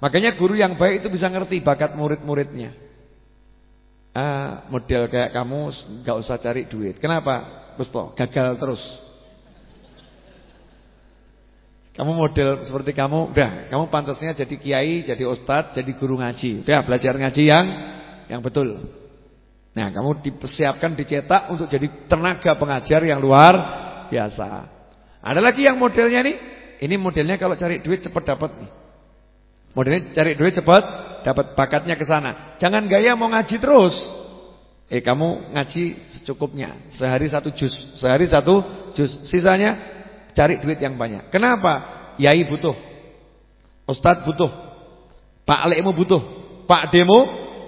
Makanya guru yang baik itu bisa ngerti bakat murid-muridnya. Ah, model kayak kamu nggak usah cari duit. Kenapa? Besto, gagal terus. Kamu model seperti kamu, udah, kamu pantasnya jadi kiai, jadi ustadz, jadi guru ngaji. Udah, belajar ngaji yang yang betul. Nah, kamu dipersiapkan, dicetak untuk jadi tenaga pengajar yang luar biasa. Ada lagi yang modelnya nih ini modelnya kalau cari duit cepat dapat nih. Modelnya cari duit cepat dapat bakatnya ke sana. Jangan gaya mau ngaji terus. Eh kamu ngaji secukupnya. Sehari satu jus, sehari satu jus. Sisanya cari duit yang banyak. Kenapa? Yai butuh. Ustadz butuh. Pak Lekmu butuh. Pak Demo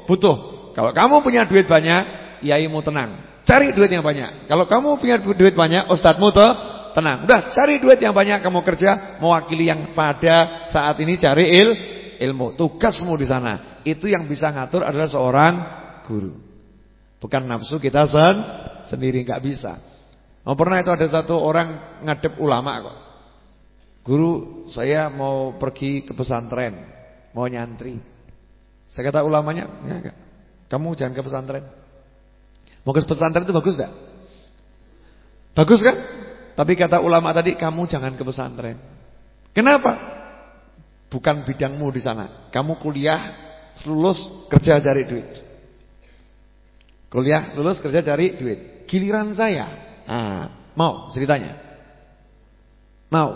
butuh. Kalau kamu punya duit banyak, yaimu tenang. Cari duit yang banyak. Kalau kamu punya duit banyak, ustadzmu tuh Tenang, udah cari duit yang banyak kamu kerja mewakili yang pada saat ini cari il, ilmu. Tugasmu di sana. Itu yang bisa ngatur adalah seorang guru. Bukan nafsu kita sen sendiri nggak bisa. Oh, pernah itu ada satu orang ngadep ulama kok. Guru, saya mau pergi ke pesantren, mau nyantri. Saya kata ulamanya, ya, kamu jangan ke pesantren. Mau ke pesantren itu bagus enggak? Bagus kan? Tapi kata ulama tadi kamu jangan ke pesantren. Kenapa? Bukan bidangmu di sana. Kamu kuliah, lulus kerja cari duit. Kuliah, lulus kerja cari duit. Giliran saya. Ah, mau ceritanya? Mau?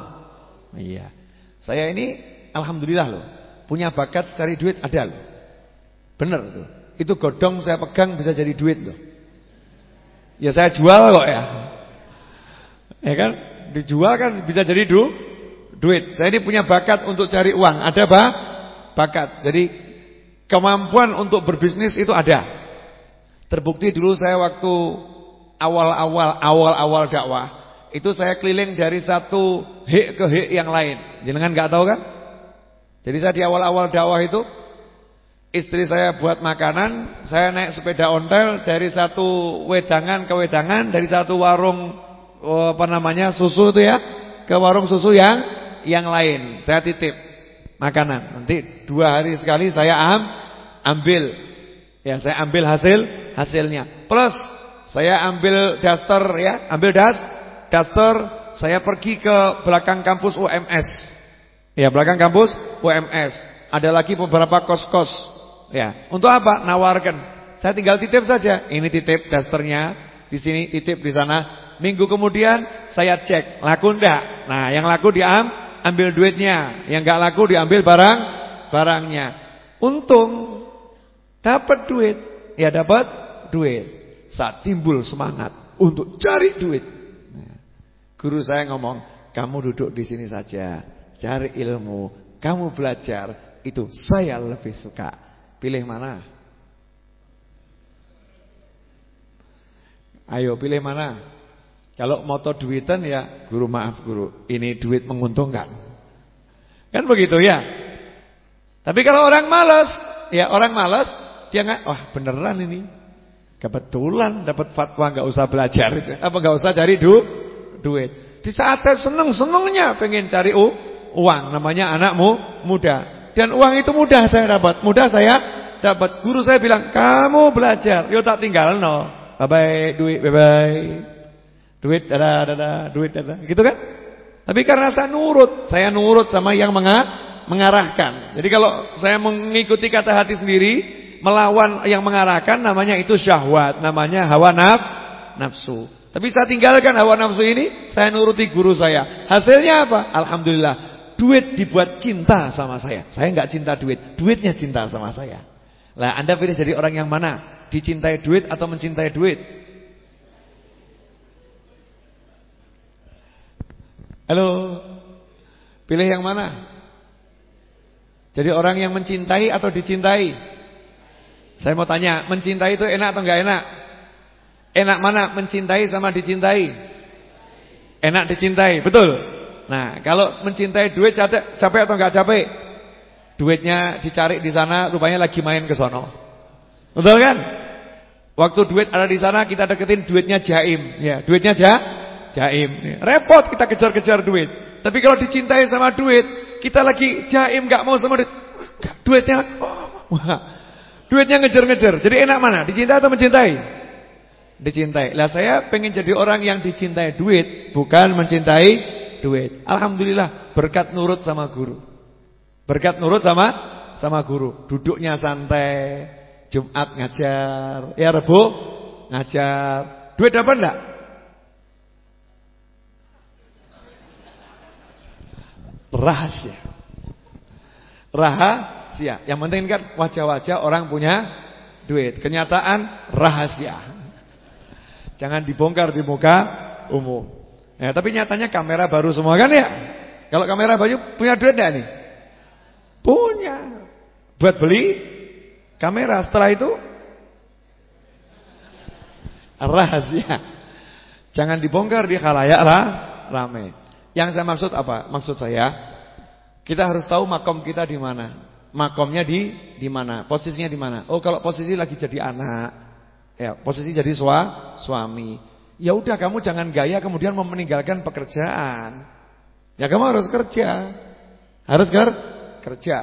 Iya. Saya ini alhamdulillah loh, punya bakat cari duit ada loh. Bener tuh. Itu godong saya pegang bisa jadi duit loh. Ya saya jual kok ya. Ya kan? Dijual kan bisa jadi du duit. Saya ini punya bakat untuk cari uang. Ada apa? Bakat. Jadi kemampuan untuk berbisnis itu ada. Terbukti dulu saya waktu awal-awal awal-awal dakwah, itu saya keliling dari satu hik ke hik yang lain. Jenengan nggak tahu kan? Jadi saya di awal-awal dakwah itu istri saya buat makanan, saya naik sepeda ontel dari satu wedangan ke wedangan, dari satu warung oh, apa namanya susu itu ya ke warung susu yang yang lain. Saya titip. makanan. Nanti dua hari sekali saya am, ambil. Ya, saya ambil hasil hasilnya. Plus saya ambil daster ya, ambil das, daster, saya pergi ke belakang kampus UMS. Ya, belakang kampus UMS. Ada lagi beberapa kos-kos. Ya, untuk apa? Nawarkan. Saya tinggal titip saja. Ini titip dasternya, di sini titip di sana. Minggu kemudian saya cek, laku enggak? Nah, yang laku diam, ambil duitnya. Yang enggak laku diambil barang barangnya. Untung dapat duit. Ya dapat duit. Saat timbul semangat untuk cari duit. Nah, guru saya ngomong, "Kamu duduk di sini saja, cari ilmu, kamu belajar, itu saya lebih suka." Pilih mana? Ayo pilih mana? Kalau moto duitan ya guru maaf guru, ini duit menguntungkan. Kan begitu ya. Tapi kalau orang malas, ya orang malas dia nggak, wah beneran ini. Kebetulan dapat fatwa nggak usah belajar. Apa nggak usah cari du duit. Di saat saya seneng senengnya pengen cari u, uang, namanya anakmu muda. Dan uang itu mudah saya dapat, mudah saya dapat. Guru saya bilang, "Kamu belajar, yo tak tinggal no. Bye bye duit, bye bye." Duit ada ada duit ada. Gitu kan? Tapi karena saya nurut, saya nurut sama yang mengarahkan. Jadi kalau saya mengikuti kata hati sendiri, melawan yang mengarahkan namanya itu syahwat, namanya hawa naf, nafsu. Tapi saya tinggalkan hawa nafsu ini, saya nuruti guru saya. Hasilnya apa? Alhamdulillah, duit dibuat cinta sama saya. Saya nggak cinta duit, duitnya cinta sama saya. Lah, Anda pilih jadi orang yang mana? Dicintai duit atau mencintai duit? Halo. Pilih yang mana? Jadi orang yang mencintai atau dicintai? Saya mau tanya, mencintai itu enak atau enggak enak? Enak mana? Mencintai sama dicintai? Enak dicintai, betul. Nah, kalau mencintai duit capek, capek atau enggak capek? Duitnya dicari di sana, rupanya lagi main ke sono. Betul kan? Waktu duit ada di sana, kita deketin duitnya jaim. Ya, duitnya ja jaim. Repot kita kejar-kejar duit. Tapi kalau dicintai sama duit, kita lagi jaim gak mau sama duit. Duitnya oh, Duitnya ngejar-ngejar. Jadi enak mana? Dicintai atau mencintai? Dicintai. Lah saya pengen jadi orang yang dicintai duit, bukan mencintai duit. Alhamdulillah berkat nurut sama guru. Berkat nurut sama sama guru. Duduknya santai, Jumat ngajar, ya Rebo ngajar. Duit dapat enggak? rahasia. Rahasia. Yang penting kan wajah-wajah orang punya duit. Kenyataan rahasia. Jangan dibongkar di muka umum. Ya, tapi nyatanya kamera baru semua kan ya? Kalau kamera baru punya duit enggak nih? Punya. Buat beli kamera. Setelah itu rahasia. Jangan dibongkar di khalayak lah ramai. Yang saya maksud apa? Maksud saya kita harus tahu makom kita di mana. Makomnya di di mana? Posisinya di mana? Oh, kalau posisi lagi jadi anak, ya, posisi jadi sua, suami. Ya udah kamu jangan gaya kemudian meninggalkan pekerjaan. Ya kamu harus kerja. Harus ker kerja.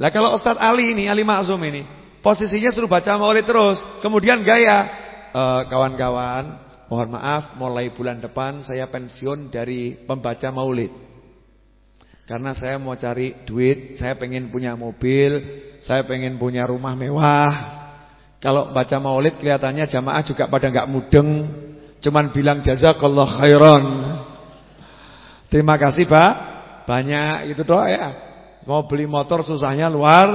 Lah kalau Ustadz Ali ini, Ali Maksum ini, posisinya suruh baca maulid terus, kemudian gaya, eh, kawan-kawan, uh, Mohon maaf, mulai bulan depan saya pensiun dari pembaca maulid. Karena saya mau cari duit, saya pengen punya mobil, saya pengen punya rumah mewah. Kalau baca maulid kelihatannya jamaah juga pada nggak mudeng, cuman bilang jazakallah khairan. Terima kasih Pak, banyak itu doa ya. Mau beli motor susahnya luar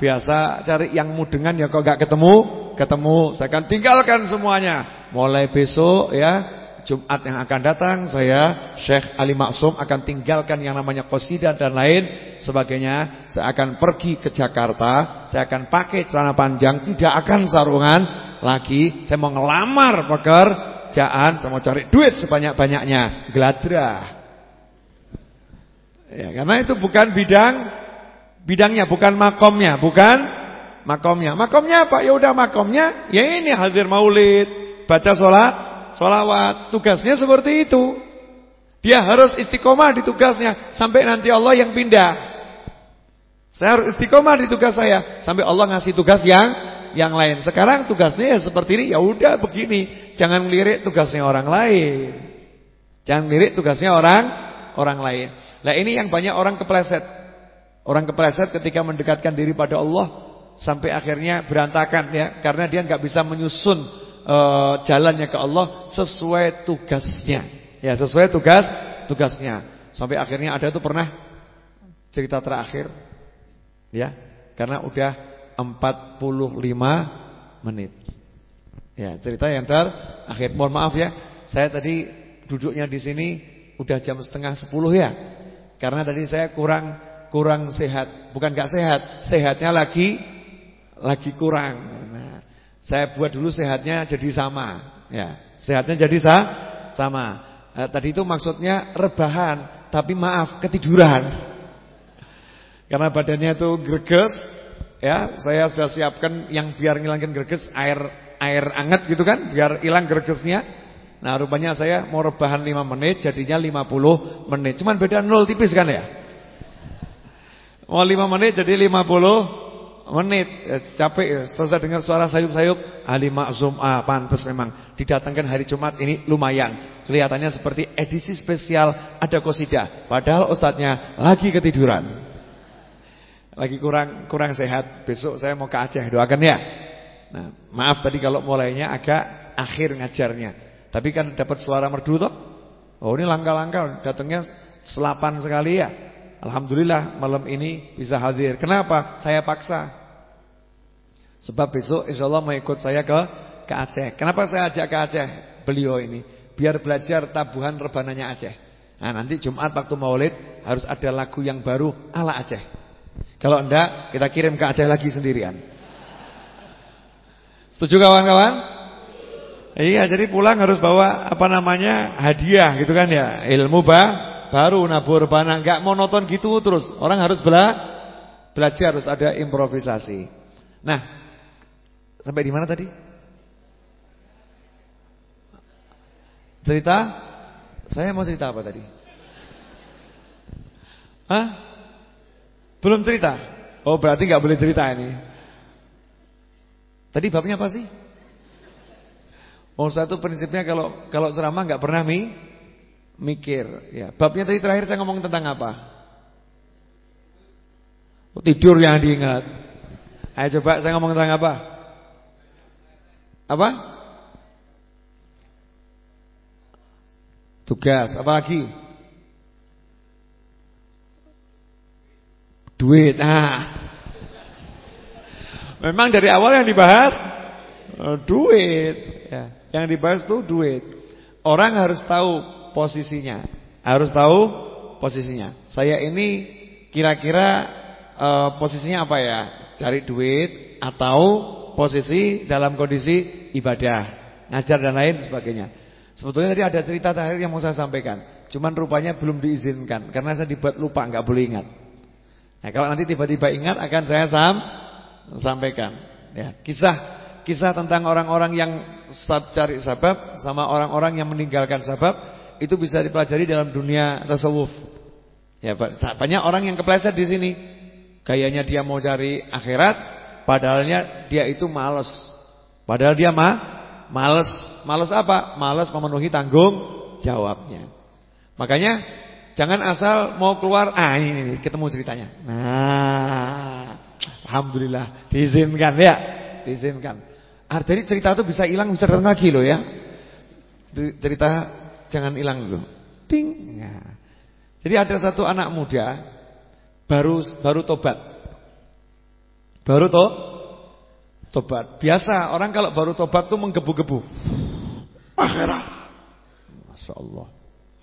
biasa, cari yang mudengan ya kok nggak ketemu, ketemu. Saya akan tinggalkan semuanya. Mulai besok ya Jumat yang akan datang saya Syekh Ali Maksum akan tinggalkan yang namanya qasidah dan lain sebagainya. Saya akan pergi ke Jakarta, saya akan pakai celana panjang, tidak akan sarungan lagi. Saya mau ngelamar pekerjaan, saya mau cari duit sebanyak-banyaknya, gladrah. Ya, karena itu bukan bidang bidangnya, bukan makomnya, bukan makomnya. Makomnya apa? Ya udah makomnya, ya ini hadir maulid baca sholat, sholawat. Tugasnya seperti itu. Dia harus istiqomah di tugasnya sampai nanti Allah yang pindah. Saya harus istiqomah di tugas saya sampai Allah ngasih tugas yang yang lain. Sekarang tugasnya ya seperti ini, ya udah begini. Jangan melirik tugasnya orang lain. Jangan melirik tugasnya orang orang lain. Nah, ini yang banyak orang kepleset. Orang kepleset ketika mendekatkan diri pada Allah sampai akhirnya berantakan ya, karena dia nggak bisa menyusun uh, jalannya ke Allah sesuai tugasnya. Ya, sesuai tugas tugasnya. Sampai akhirnya ada itu pernah cerita terakhir Ya, karena udah 45 menit. Ya, cerita yang terakhir. Mohon maaf ya, saya tadi duduknya di sini udah jam setengah 10 ya. Karena tadi saya kurang kurang sehat, bukan gak sehat, sehatnya lagi lagi kurang. Nah, saya buat dulu sehatnya jadi sama, ya. Sehatnya jadi sa sama. Eh, tadi itu maksudnya rebahan, tapi maaf ketiduran. Karena badannya itu greges, ya, saya sudah siapkan yang biar ngilangin greges air air anget gitu kan, biar hilang gregesnya. Nah, rupanya saya mau rebahan 5 menit jadinya 50 menit. Cuman beda nol tipis kan ya? Mau 5 menit jadi 50 menit. Ya, capek ya. Setelah dengar suara sayup-sayup, Ali Maksum ah pantas memang didatangkan hari Jumat ini lumayan. Kelihatannya seperti edisi spesial ada kosida. Padahal ustadznya lagi ketiduran. Lagi kurang kurang sehat. Besok saya mau ke Aceh, doakan ya. Nah, maaf tadi kalau mulainya agak akhir ngajarnya. Tapi kan dapat suara merdu toh. Oh, ini langkah-langkah datangnya selapan sekali ya. Alhamdulillah malam ini bisa hadir. Kenapa? Saya paksa. Sebab besok insya Allah mau ikut saya ke ke Aceh. Kenapa saya ajak ke Aceh? Beliau ini biar belajar tabuhan rebananya Aceh. Nah, nanti Jumat waktu Maulid harus ada lagu yang baru ala Aceh. Kalau enggak, kita kirim ke Aceh lagi sendirian. Setuju kawan-kawan? Iya, jadi pulang harus bawa apa namanya hadiah gitu kan ya. Ilmu bah, baru nabur bana, enggak monoton gitu terus. Orang harus bela belajar, harus ada improvisasi. Nah, sampai di mana tadi? Cerita? Saya mau cerita apa tadi? Hah? Belum cerita? Oh berarti nggak boleh cerita ini. Tadi babnya apa sih? Oh satu prinsipnya kalau kalau ceramah nggak pernah mi, mikir. Ya babnya tadi terakhir saya ngomong tentang apa? Oh, tidur yang diingat. Ayo coba saya ngomong tentang apa? Apa? Tugas. Apa lagi? Duit. Nah. Memang dari awal yang dibahas oh, duit. Ya. Yang dibahas tuh duit. Orang harus tahu posisinya. Harus tahu posisinya. Saya ini kira-kira uh, posisinya apa ya? Cari duit atau posisi dalam kondisi ibadah, ngajar dan lain sebagainya. Sebetulnya tadi ada cerita terakhir yang mau saya sampaikan. Cuman rupanya belum diizinkan karena saya dibuat lupa, nggak boleh ingat. Nah, kalau nanti tiba-tiba ingat akan saya sam sampaikan. Ya, kisah kisah tentang orang-orang yang cari sabab sama orang-orang yang meninggalkan sabab itu bisa dipelajari dalam dunia tasawuf. Ya, banyak orang yang kepleset di sini. Gayanya dia mau cari akhirat, padahalnya dia itu malas. Padahal dia mah malas. Malas apa? Malas memenuhi tanggung jawabnya. Makanya Jangan asal mau keluar, ah ini, ini ketemu ceritanya. Nah, alhamdulillah diizinkan ya, diizinkan. Artinya cerita itu bisa hilang bisa datang lagi loh ya. Cerita jangan hilang dulu. Ting. Nah. Jadi ada satu anak muda baru baru tobat. Baru to tobat. Biasa orang kalau baru tobat tuh menggebu-gebu. Akhirah. Masya Allah.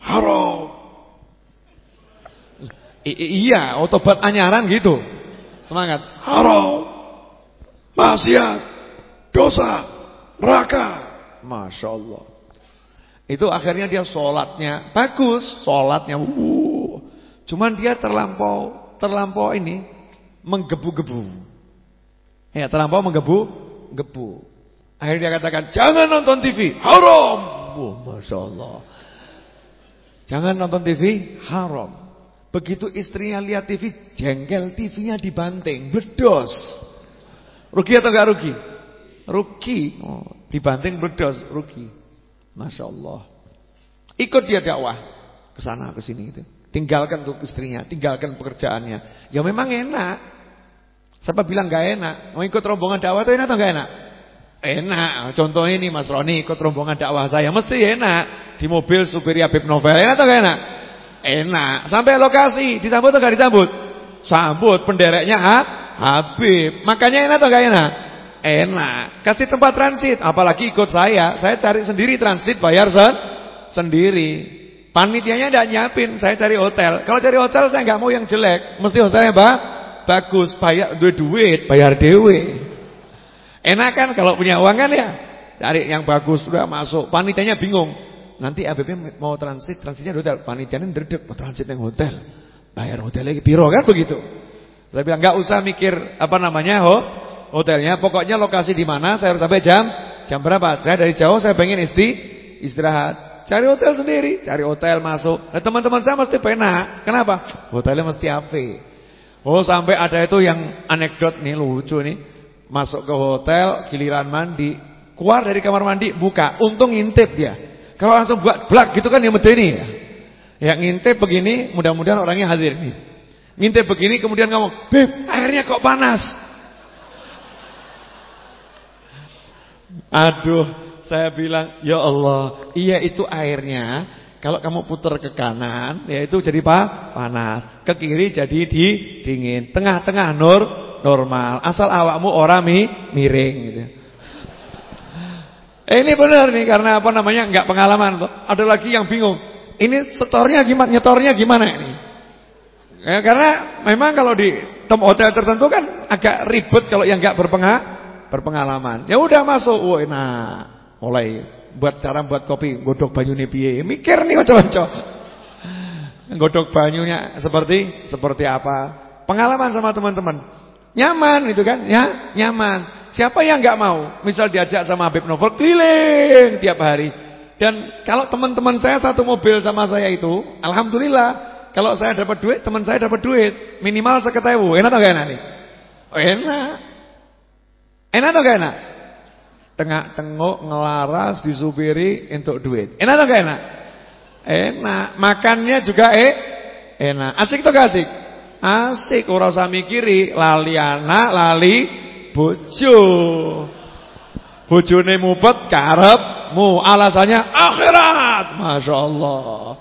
Haram. I iya, otobat anyaran gitu. Semangat. Haram. Maksiat. Dosa. Neraka. Masya Allah. Itu akhirnya dia sholatnya bagus, sholatnya. Uh. Cuman dia terlampau, terlampau ini menggebu-gebu. Ya, terlampau menggebu-gebu. Akhirnya dia katakan, jangan nonton TV, haram. Oh, Masya Allah. Jangan nonton TV, haram. Begitu istrinya lihat TV, jengkel TV-nya dibanting, bedos. Rugi atau enggak rugi? Rugi. Oh, dibanting bedos, rugi. Masya Allah. Ikut dia dakwah ke sana ke sini itu. Tinggalkan untuk istrinya, tinggalkan pekerjaannya. Ya memang enak. Siapa bilang enggak enak? Mau ikut rombongan dakwah itu enak atau enggak enak? Enak. Contoh ini Mas Roni ikut rombongan dakwah saya, mesti enak. Di mobil supir Habib Novel, enak atau enggak enak? Enak. Sampai lokasi, disambut atau enggak disambut? Sambut pendereknya ha? Habib. Makanya enak atau enggak enak? Enak. Kasih tempat transit, apalagi ikut saya. Saya cari sendiri transit, bayar sen sendiri. Panitianya enggak nyiapin, saya cari hotel. Kalau cari hotel saya enggak mau yang jelek, mesti hotelnya ba bagus, bayar duit duit, bayar dewe. Enak kan kalau punya uang kan ya? Cari yang bagus sudah masuk. Panitianya bingung. Nanti ABP mau transit, transitnya hotel. Panitianya ndredeg mau transit yang hotel. Bayar hotel lagi biro kan begitu. Saya bilang enggak usah mikir apa namanya ho, hotelnya. Pokoknya lokasi di mana saya harus sampai jam jam berapa. Saya dari jauh saya pengen isti istirahat. Cari hotel sendiri, cari hotel masuk. Nah teman-teman saya mesti penak. Kenapa? Hotelnya mesti AP. Oh sampai ada itu yang anekdot nih lucu nih. Masuk ke hotel, giliran mandi, keluar dari kamar mandi, buka. Untung ngintip dia. Kalau langsung buat blak gitu kan yang ini ya. Yang ngintip begini, mudah-mudahan orangnya hadir nih. Ngintip begini kemudian ngomong, "Beb, airnya kok panas?" Aduh, saya bilang, "Ya Allah, iya itu airnya kalau kamu putar ke kanan, ya itu jadi apa? Panas. Ke kiri jadi di dingin. Tengah-tengah nur normal. Asal awakmu orang mi miring gitu. Eh, ini benar nih karena apa namanya nggak pengalaman tuh. Ada lagi yang bingung. Ini setornya gimana, nyetornya gimana ini? Ya, karena memang kalau di tempat hotel tertentu kan agak ribet kalau yang nggak berpengalaman. Ya udah masuk, wah nah mulai buat cara buat kopi, godok banyune piye. Mikir nih ojo-ojo. Godok banyunya seperti seperti apa? Pengalaman sama teman-teman. Nyaman itu kan? Ya, nyaman. Siapa yang nggak mau? Misal diajak sama Habib Novel keliling tiap hari. Dan kalau teman-teman saya satu mobil sama saya itu, alhamdulillah. Kalau saya dapat duit, teman saya dapat duit. Minimal seketewu. Enak atau gak enak nih? Enak. Enak atau gak enak? Tengah-tengok, ngelaras, disupiri untuk duit. Enak atau gak enak? Enak. Makannya juga eh enak. Asik atau gak asik? Asik. Ora usah mikiri lali anak, lali bojo. Bojone mupet karepmu, alasannya akhirat. Masya Allah.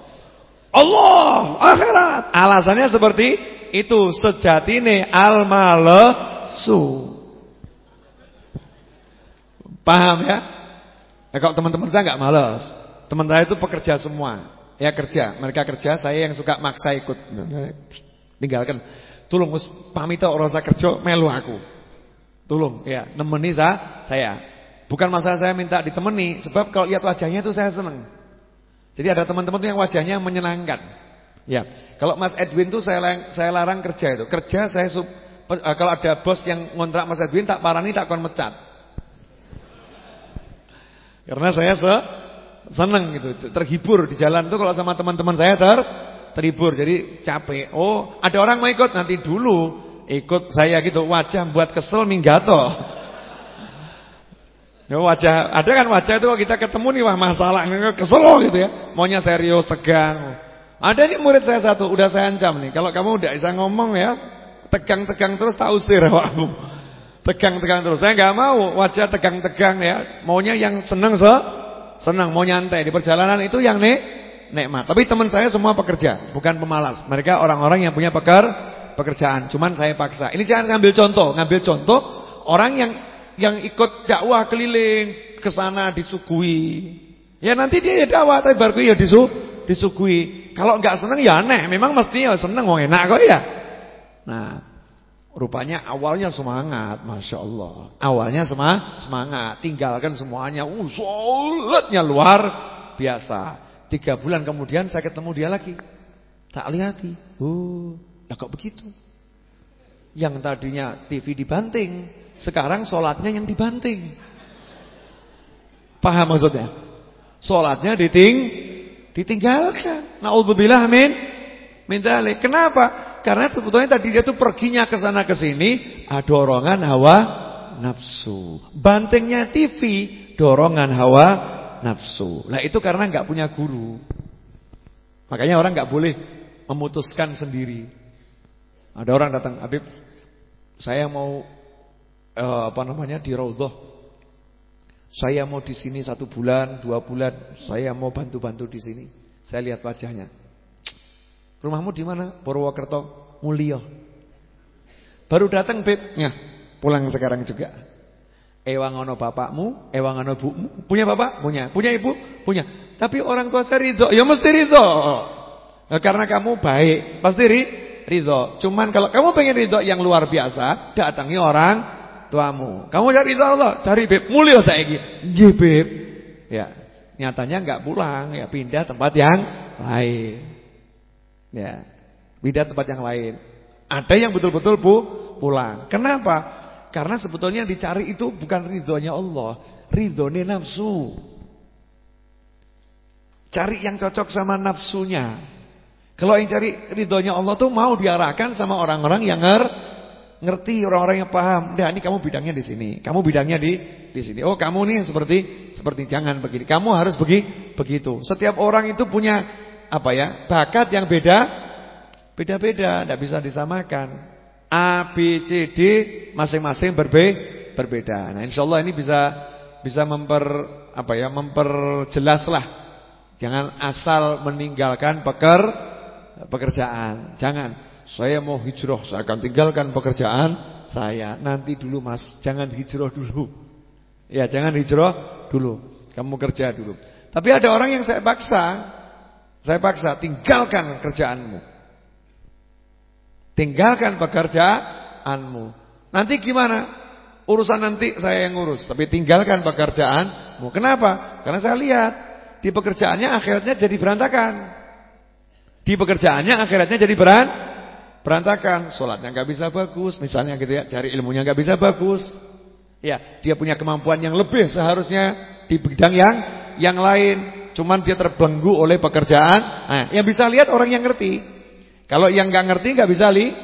Allah, akhirat. Alasannya seperti itu sejatine al-malesu. Paham ya? Nah, kalau teman-teman saya nggak malas. Teman saya itu pekerja semua. Ya kerja, mereka kerja, saya yang suka maksa ikut. Tinggalkan. Tolong pamit orang saya kerja melu aku. Tolong ya, nemeni saya. Bukan masalah saya minta ditemani, sebab kalau lihat wajahnya itu saya senang. Jadi ada teman-teman yang wajahnya menyenangkan. Ya, kalau Mas Edwin tuh saya larang, saya larang kerja itu. Kerja saya sub, eh, kalau ada bos yang ngontrak Mas Edwin tak parani tak kon mecat. Karena saya se senang gitu, terhibur di jalan tuh kalau sama teman-teman saya ter terhibur. Jadi capek. Oh, ada orang mau ikut nanti dulu. Ikut saya gitu wajah buat kesel minggato. Ya wajah, ada kan wajah itu kita ketemu nih wah masalah kesel gitu ya. Maunya serius, tegang. Ada nih murid saya satu, udah saya ancam nih. Kalau kamu udah bisa ngomong ya, tegang-tegang terus tak usir aku. Tegang-tegang terus. Saya nggak mau wajah tegang-tegang ya. Maunya yang senang se senang, mau nyantai di perjalanan itu yang nih nikmat. Tapi teman saya semua pekerja, bukan pemalas. Mereka orang-orang yang punya peker pekerjaan. Cuman saya paksa. Ini jangan ngambil contoh, ngambil contoh orang yang yang ikut dakwah keliling ke sana disugui. Ya nanti dia ya dakwah tapi baru ya disu disugui. Kalau enggak senang ya aneh, memang mestinya senang mau enak kok ya. Nah, rupanya awalnya semangat, Masya Allah. Awalnya semang, semangat, tinggalkan semuanya. Uh, sholatnya luar biasa. Tiga bulan kemudian saya ketemu dia lagi. Tak lihati. Uh, Nah kok begitu? Yang tadinya TV dibanting, sekarang sholatnya yang dibanting. Paham maksudnya? Sholatnya diting, ditinggalkan. Naudzubillah min Mindalik. Kenapa? Karena sebetulnya tadi dia tuh perginya ke sana ke sini, dorongan hawa nafsu. Bantengnya TV, dorongan hawa nafsu. Nah itu karena nggak punya guru. Makanya orang nggak boleh memutuskan sendiri. Ada orang datang, Habib, saya mau eh, apa namanya di Raudhah. Saya mau di sini satu bulan, dua bulan. Saya mau bantu-bantu di sini. Saya lihat wajahnya. Rumahmu di mana? Purwokerto, Mulyo. Baru datang pitnya, pulang sekarang juga. Ewangono bapakmu, ewangono bumu. Punya bapak? Punya. Punya ibu? Punya. Tapi orang tua saya ridho. Ya mesti ridho. Nah, karena kamu baik, pasti ri, ridho. Cuman kalau kamu pengen ridho yang luar biasa, datangi orang tuamu. Kamu cari ridho Allah, cari beb. Mulia saya beb. Ya, nyatanya enggak pulang, ya pindah tempat yang lain. Ya. Beda tempat yang lain. Ada yang betul-betul bu pulang. Kenapa? Karena sebetulnya dicari itu bukan ridhonya Allah, ridhonya nafsu. Cari yang cocok sama nafsunya. Kalau yang cari ridhonya Allah tuh mau diarahkan sama orang-orang yang nger ngerti, orang-orang yang paham. Dah ini kamu bidangnya di sini, kamu bidangnya di di sini. Oh, kamu nih seperti seperti jangan begini. Kamu harus begi begitu. Setiap orang itu punya apa ya bakat yang beda beda-beda tidak bisa disamakan. A B C D masing-masing berbe berbeda. Nah insya Allah ini bisa bisa memper apa ya memperjelas lah jangan asal meninggalkan peker pekerjaan. Jangan. Saya mau hijrah saya akan tinggalkan pekerjaan saya. Nanti dulu mas. Jangan hijrah dulu. Ya jangan hijrah dulu. Kamu kerja dulu. Tapi ada orang yang saya paksa saya paksa, tinggalkan kerjaanmu. Tinggalkan pekerjaanmu. Nanti gimana? Urusan nanti saya yang ngurus, tapi tinggalkan pekerjaanmu. Kenapa? Karena saya lihat di pekerjaannya akhirnya jadi berantakan. Di pekerjaannya akhirnya jadi beran berantakan. Sholatnya nggak bisa bagus, misalnya gitu ya. Cari ilmunya nggak bisa bagus. Ya, dia punya kemampuan yang lebih seharusnya di bidang yang yang lain. Cuman dia terbelenggu oleh pekerjaan. Nah, yang bisa lihat orang yang ngerti. Kalau yang nggak ngerti nggak bisa li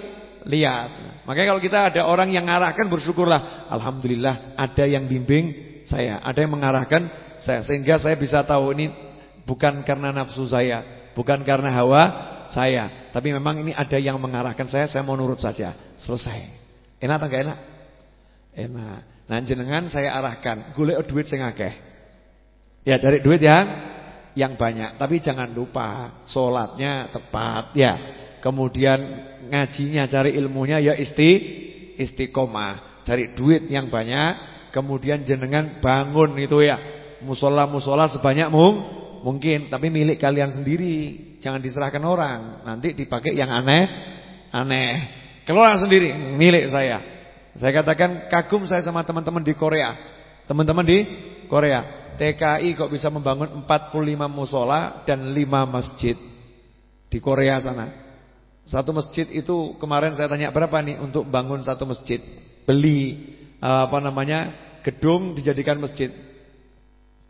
lihat. Makanya kalau kita ada orang yang mengarahkan bersyukurlah. Alhamdulillah ada yang bimbing saya, ada yang mengarahkan saya sehingga saya bisa tahu ini bukan karena nafsu saya, bukan karena hawa saya, tapi memang ini ada yang mengarahkan saya, saya mau nurut saja. Selesai. Enak atau enggak enak? Enak. Nah jenengan saya arahkan, golek duit sing akeh. Ya cari duit yang yang banyak. Tapi jangan lupa sholatnya tepat ya. Kemudian ngajinya cari ilmunya ya isti istiqomah. Cari duit yang banyak. Kemudian jenengan bangun itu ya. Musola-musola sebanyak mung, mungkin. Tapi milik kalian sendiri. Jangan diserahkan orang. Nanti dipakai yang aneh. Aneh. Keluar sendiri. Milik saya. Saya katakan kagum saya sama teman-teman di Korea. Teman-teman di Korea. TKI kok bisa membangun 45 musola dan 5 masjid di Korea sana. Satu masjid itu kemarin saya tanya berapa nih untuk bangun satu masjid. Beli apa namanya gedung dijadikan masjid.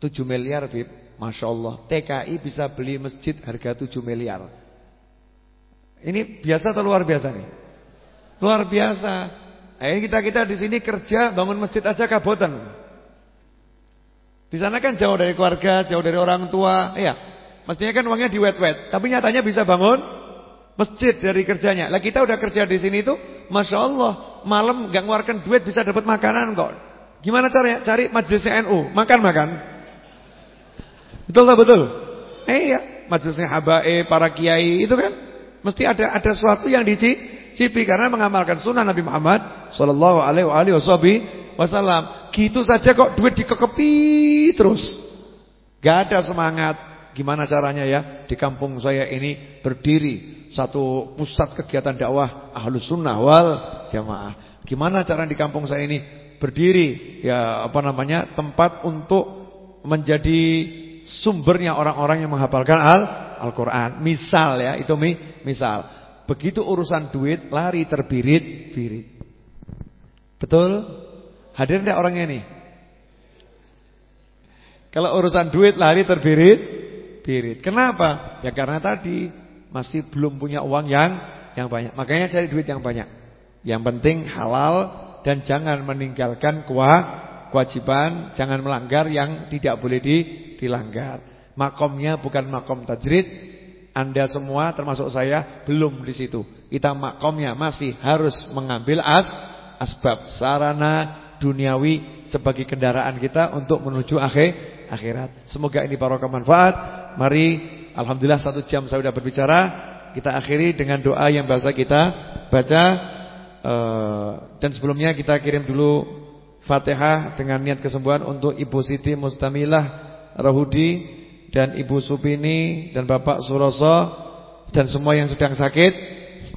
7 miliar Bib. Masya Allah. TKI bisa beli masjid harga 7 miliar. Ini biasa atau luar biasa nih? Luar biasa. Eh kita kita di sini kerja bangun masjid aja kabotan. Di sana kan jauh dari keluarga, jauh dari orang tua, iya. Mestinya kan uangnya di wet-wet, tapi nyatanya bisa bangun masjid dari kerjanya. Lah kita udah kerja di sini tuh, masya Allah, malam nggak ngeluarkan duit bisa dapat makanan kok. Gimana caranya? Cari majelisnya NU, makan-makan. Betul tak betul? Eh iya, majelisnya habae, para kiai itu kan mesti ada ada sesuatu yang dicicipi karena mengamalkan sunnah Nabi Muhammad sallallahu alaihi wasallam. Gitu saja kok duit dikekepi terus. Gak ada semangat. Gimana caranya ya? Di kampung saya ini berdiri satu pusat kegiatan dakwah Ahlus Sunnah wal Jamaah. Gimana cara di kampung saya ini berdiri ya apa namanya? tempat untuk menjadi sumbernya orang-orang yang menghafalkan Al Al-Qur'an. Misal ya, itu mi, misal. Begitu urusan duit lari terbirit-birit. Betul? Hadir tidak orangnya ini? Kalau urusan duit lari terbirit, birit. Kenapa? Ya karena tadi masih belum punya uang yang yang banyak. Makanya cari duit yang banyak. Yang penting halal dan jangan meninggalkan kewajiban, jangan melanggar yang tidak boleh di, dilanggar. Makomnya bukan makom tajrid. Anda semua termasuk saya belum di situ. Kita makomnya masih harus mengambil as asbab sarana duniawi sebagai kendaraan kita untuk menuju akhir akhirat. Semoga ini barokah manfaat. Mari Alhamdulillah satu jam saya sudah berbicara. Kita akhiri dengan doa yang biasa kita baca. Uh, dan sebelumnya kita kirim dulu Fatihah dengan niat kesembuhan untuk Ibu Siti Mustamilah Rahudi dan Ibu Supini dan Bapak Suroso dan semua yang sedang sakit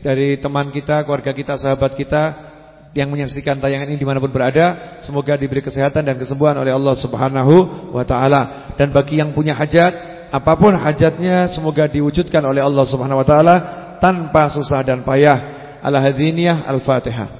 dari teman kita, keluarga kita, sahabat kita yang menyaksikan tayangan ini di mana pun berada Semoga diberi kesehatan dan kesembuhan oleh Allah subhanahu wa ta'ala. Dan bagi yang punya hajat Apa pun hajatnya semoga diwujudkan oleh Allah subhanahu wa ta'ala Tanpa susah dan payah. Al-Hadhiniyah Al-Fatihah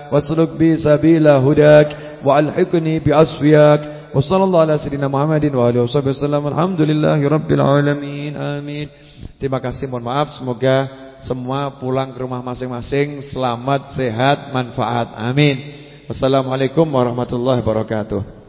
واسلك بي سبيل هداك وألحقني بأصفياك وصلى الله على سيدنا محمد وآله وصحبه وسلم الحمد لله رب العالمين آمين Terima kasih mohon maaf semoga semua pulang ke rumah masing-masing selamat sehat manfaat amin Wassalamualaikum warahmatullahi wabarakatuh